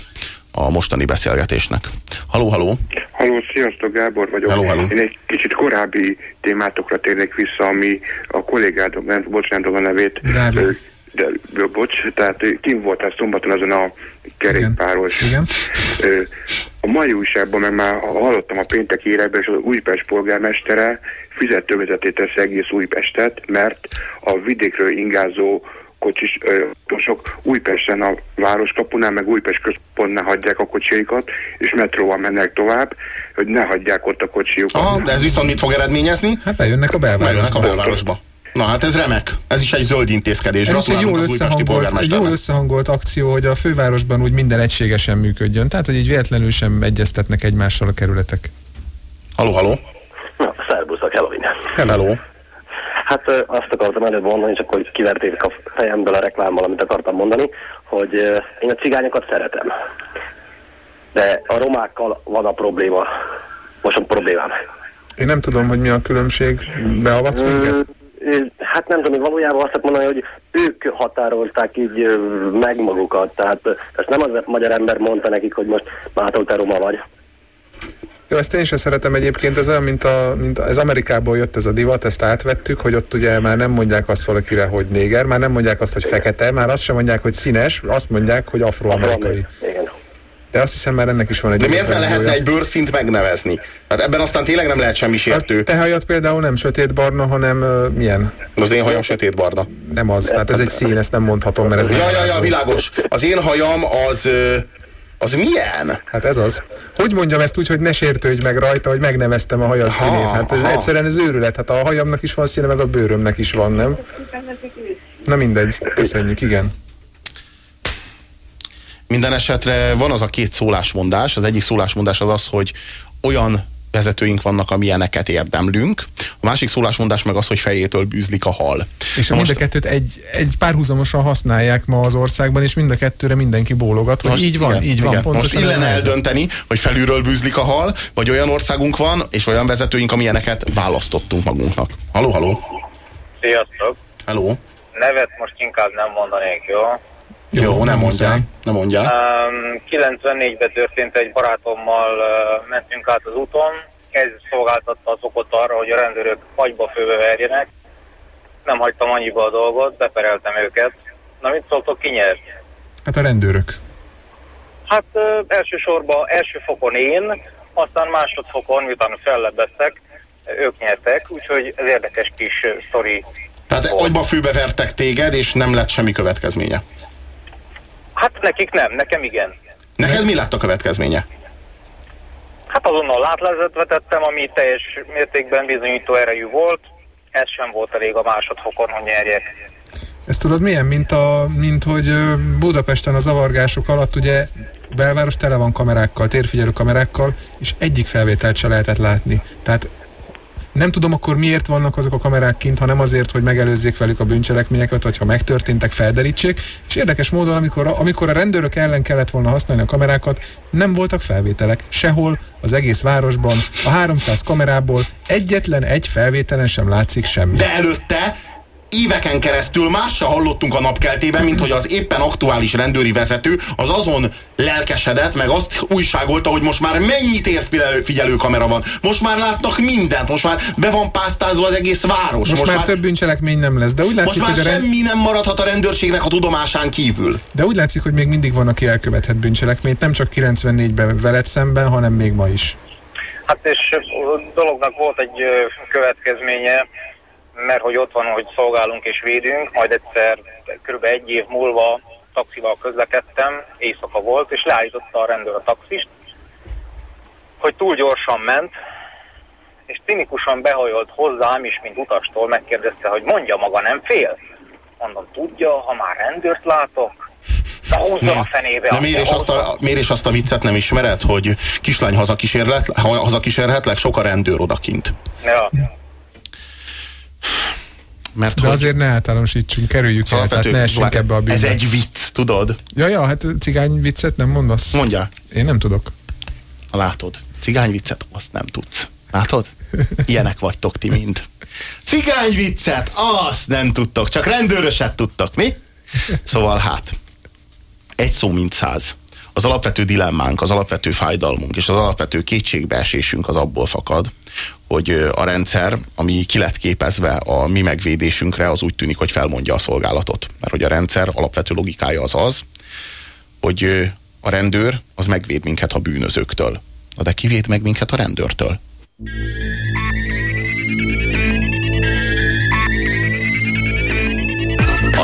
a mostani beszélgetésnek. Haló, haló! Haló, sziasztok, Gábor vagyok. Hello, hello. Én egy kicsit korábbi témátokra térnék vissza, ami a kollégádok, nem, bocsánat a nevét, de, de, bocs, tehát kim voltál szombaton azon a kerékpáros. Igen. Igen. A mai újságban meg már hallottam a péntek érekben, és az Újpest polgármestere fizetővezetét tesz egész Újpestet, mert a vidékről ingázó kocsis sok Újpesten a városkapunál, meg Újpest központnál hagyják a kocsiaikat, és metróval mennek tovább, hogy ne hagyják ott a kocsiukat. Aha, de ez viszont mit fog eredményezni? Hát bejönnek a belvárosba. Bejönnek a belvárosba. Na hát ez remek. Ez is egy zöld intézkedés. Ez is egy jól, összehangolt, egy jól összehangolt akció, hogy a fővárosban úgy minden egységesen működjön. Tehát, hogy így véletlenül sem egyeztetnek egymással a kerületek. Haló, haló. Na, szervuszak, hello Hello. Hát azt akartam előbb mondani, csak hogy kiverték a fejemből a reklámmal, amit akartam mondani, hogy én a cigányokat szeretem. De a romákkal van a probléma. Most a problémám. Én nem tudom, hogy mi a különbség. Beavatsz minket? Hát nem tudom, hogy valójában azt mondani, hogy ők határolták így meg magukat. Tehát ezt nem az magyar ember mondta nekik, hogy most mától te roma vagy. Jó, ezt én sem szeretem egyébként, ez olyan, mint, a, mint a, ez Amerikából jött ez a divat, ezt átvettük, hogy ott ugye már nem mondják azt valakire, hogy néger, már nem mondják azt, hogy fekete, már azt sem mondják, hogy színes, azt mondják, hogy afroamerikai. Igen. De azt hiszem már ennek is van egy De miért ne lehetne egy bőrszint megnevezni? Hát ebben aztán tényleg nem lehet semmi sértő. A te hajad például nem sötétbarna, hanem uh, milyen? Az én hajam sötétbarna. Nem az, tehát ez egy szín, ezt nem mondhatom, mert ez Ja, ja, ja, világos. Az én hajam az... Az milyen? Hát ez az. Hogy mondjam ezt úgy, hogy ne sértődj meg rajta, hogy megneveztem a hajad ha, színét? Hát ez ha. egyszerűen ez őrület. Hát a hajamnak is van színe, meg a bőrömnek is van, nem? Na mindegy. Köszönjük, igen. Minden esetre van az a két szólásmondás. Az egyik szólásmondás az az, hogy olyan vezetőink vannak, amilyeneket érdemlünk. A másik szólásmondás meg az, hogy fejétől bűzlik a hal. És a mind a kettőt egy, egy párhuzamosan használják ma az országban, és mind a kettőre mindenki bólogat, hogy most, így van, igen, így van. Igen. Pontosan most illene eldönteni, hogy felülről bűzlik a hal, vagy olyan országunk van, és olyan vezetőink, amilyeneket választottunk magunknak. Haló, haló! Sziasztok! Hello! Nevet most inkább nem mondanék, jó? Jó, Jó nem mondja. Nem mondja. Um, 94-ben történt egy barátommal, uh, mentünk át az úton, ez szolgáltatta az okot arra, hogy a rendőrök fagyba főbe verjenek. Nem hagytam annyiba a dolgot, bepereltem őket. Na mit szóltok, ki nyert? Hát a rendőrök. Hát uh, elsősorban első fokon én, aztán másodfokon, miután fellebbeztek, ők nyertek, úgyhogy ez érdekes kis sztori. Tehát agyba főbe vertek téged, és nem lett semmi következménye? Hát nekik nem, nekem igen. Neked mi lett a következménye? Hát azonnal látlezet vetettem, ami teljes mértékben bizonyító erejű volt. Ez sem volt elég a másodfokon, hogy nyerjek. Ezt tudod milyen, mint, a, mint hogy Budapesten a zavargások alatt ugye belváros tele van kamerákkal, térfigyelő kamerákkal, és egyik felvételt se lehetett látni. Tehát nem tudom akkor miért vannak azok a kamerák kint, ha nem azért, hogy megelőzzék velük a bűncselekményeket, vagy ha megtörténtek, felderítsék. És érdekes módon, amikor a, amikor a rendőrök ellen kellett volna használni a kamerákat, nem voltak felvételek. Sehol, az egész városban, a 300 kamerából egyetlen egy felvételen sem látszik semmi. De előtte éveken keresztül más se hallottunk a napkeltében, mint hogy az éppen aktuális rendőri vezető az azon lelkesedett, meg azt újságolta, hogy most már mennyi térfigyelő kamera van. Most már látnak mindent, most már be van pásztázva az egész város. Most, most már, már több bűncselekmény nem lesz. De úgy látszik, most már hogy semmi rend... nem maradhat a rendőrségnek a tudomásán kívül. De úgy látszik, hogy még mindig van, aki elkövethet bűncselekményt, nem csak 94-ben veled szemben, hanem még ma is. Hát és dolognak volt egy következménye, mert hogy ott van, hogy szolgálunk és védünk, majd egyszer kb. egy év múlva taxival közlekedtem, éjszaka volt, és leállította a rendőr a taxist, hogy túl gyorsan ment, és cinikusan behajolt hozzám is, mint utastól, megkérdezte, hogy mondja maga, nem fél? Mondom, tudja, ha már rendőrt látok, Na, húzzon a fenébe. De miért is, azt a, miért is azt a viccet nem ismered, hogy kislány hazakísérhetlek, sok a rendőr odakint. Ja. Mert De hogy... azért ne általánosítsunk, kerüljük el, tehát ne essünk ebbe a bűnbe. Ez egy vicc, tudod? Ja, ja, hát cigány viccet nem mondasz? Mondja. Én nem tudok. Látod, cigány viccet azt nem tudsz. Látod? Ilyenek vagytok ti mind. Cigány viccet azt nem tudtok, csak rendőröset tudtok, mi? Szóval hát, egy szó mint száz. Az alapvető dilemmánk, az alapvető fájdalmunk és az alapvető kétségbeesésünk az abból fakad, hogy a rendszer, ami ki lett képezve a mi megvédésünkre, az úgy tűnik, hogy felmondja a szolgálatot. Mert hogy a rendszer alapvető logikája az az, hogy a rendőr az megvéd minket a bűnözőktől. Na de kivéd meg minket a rendőrtől?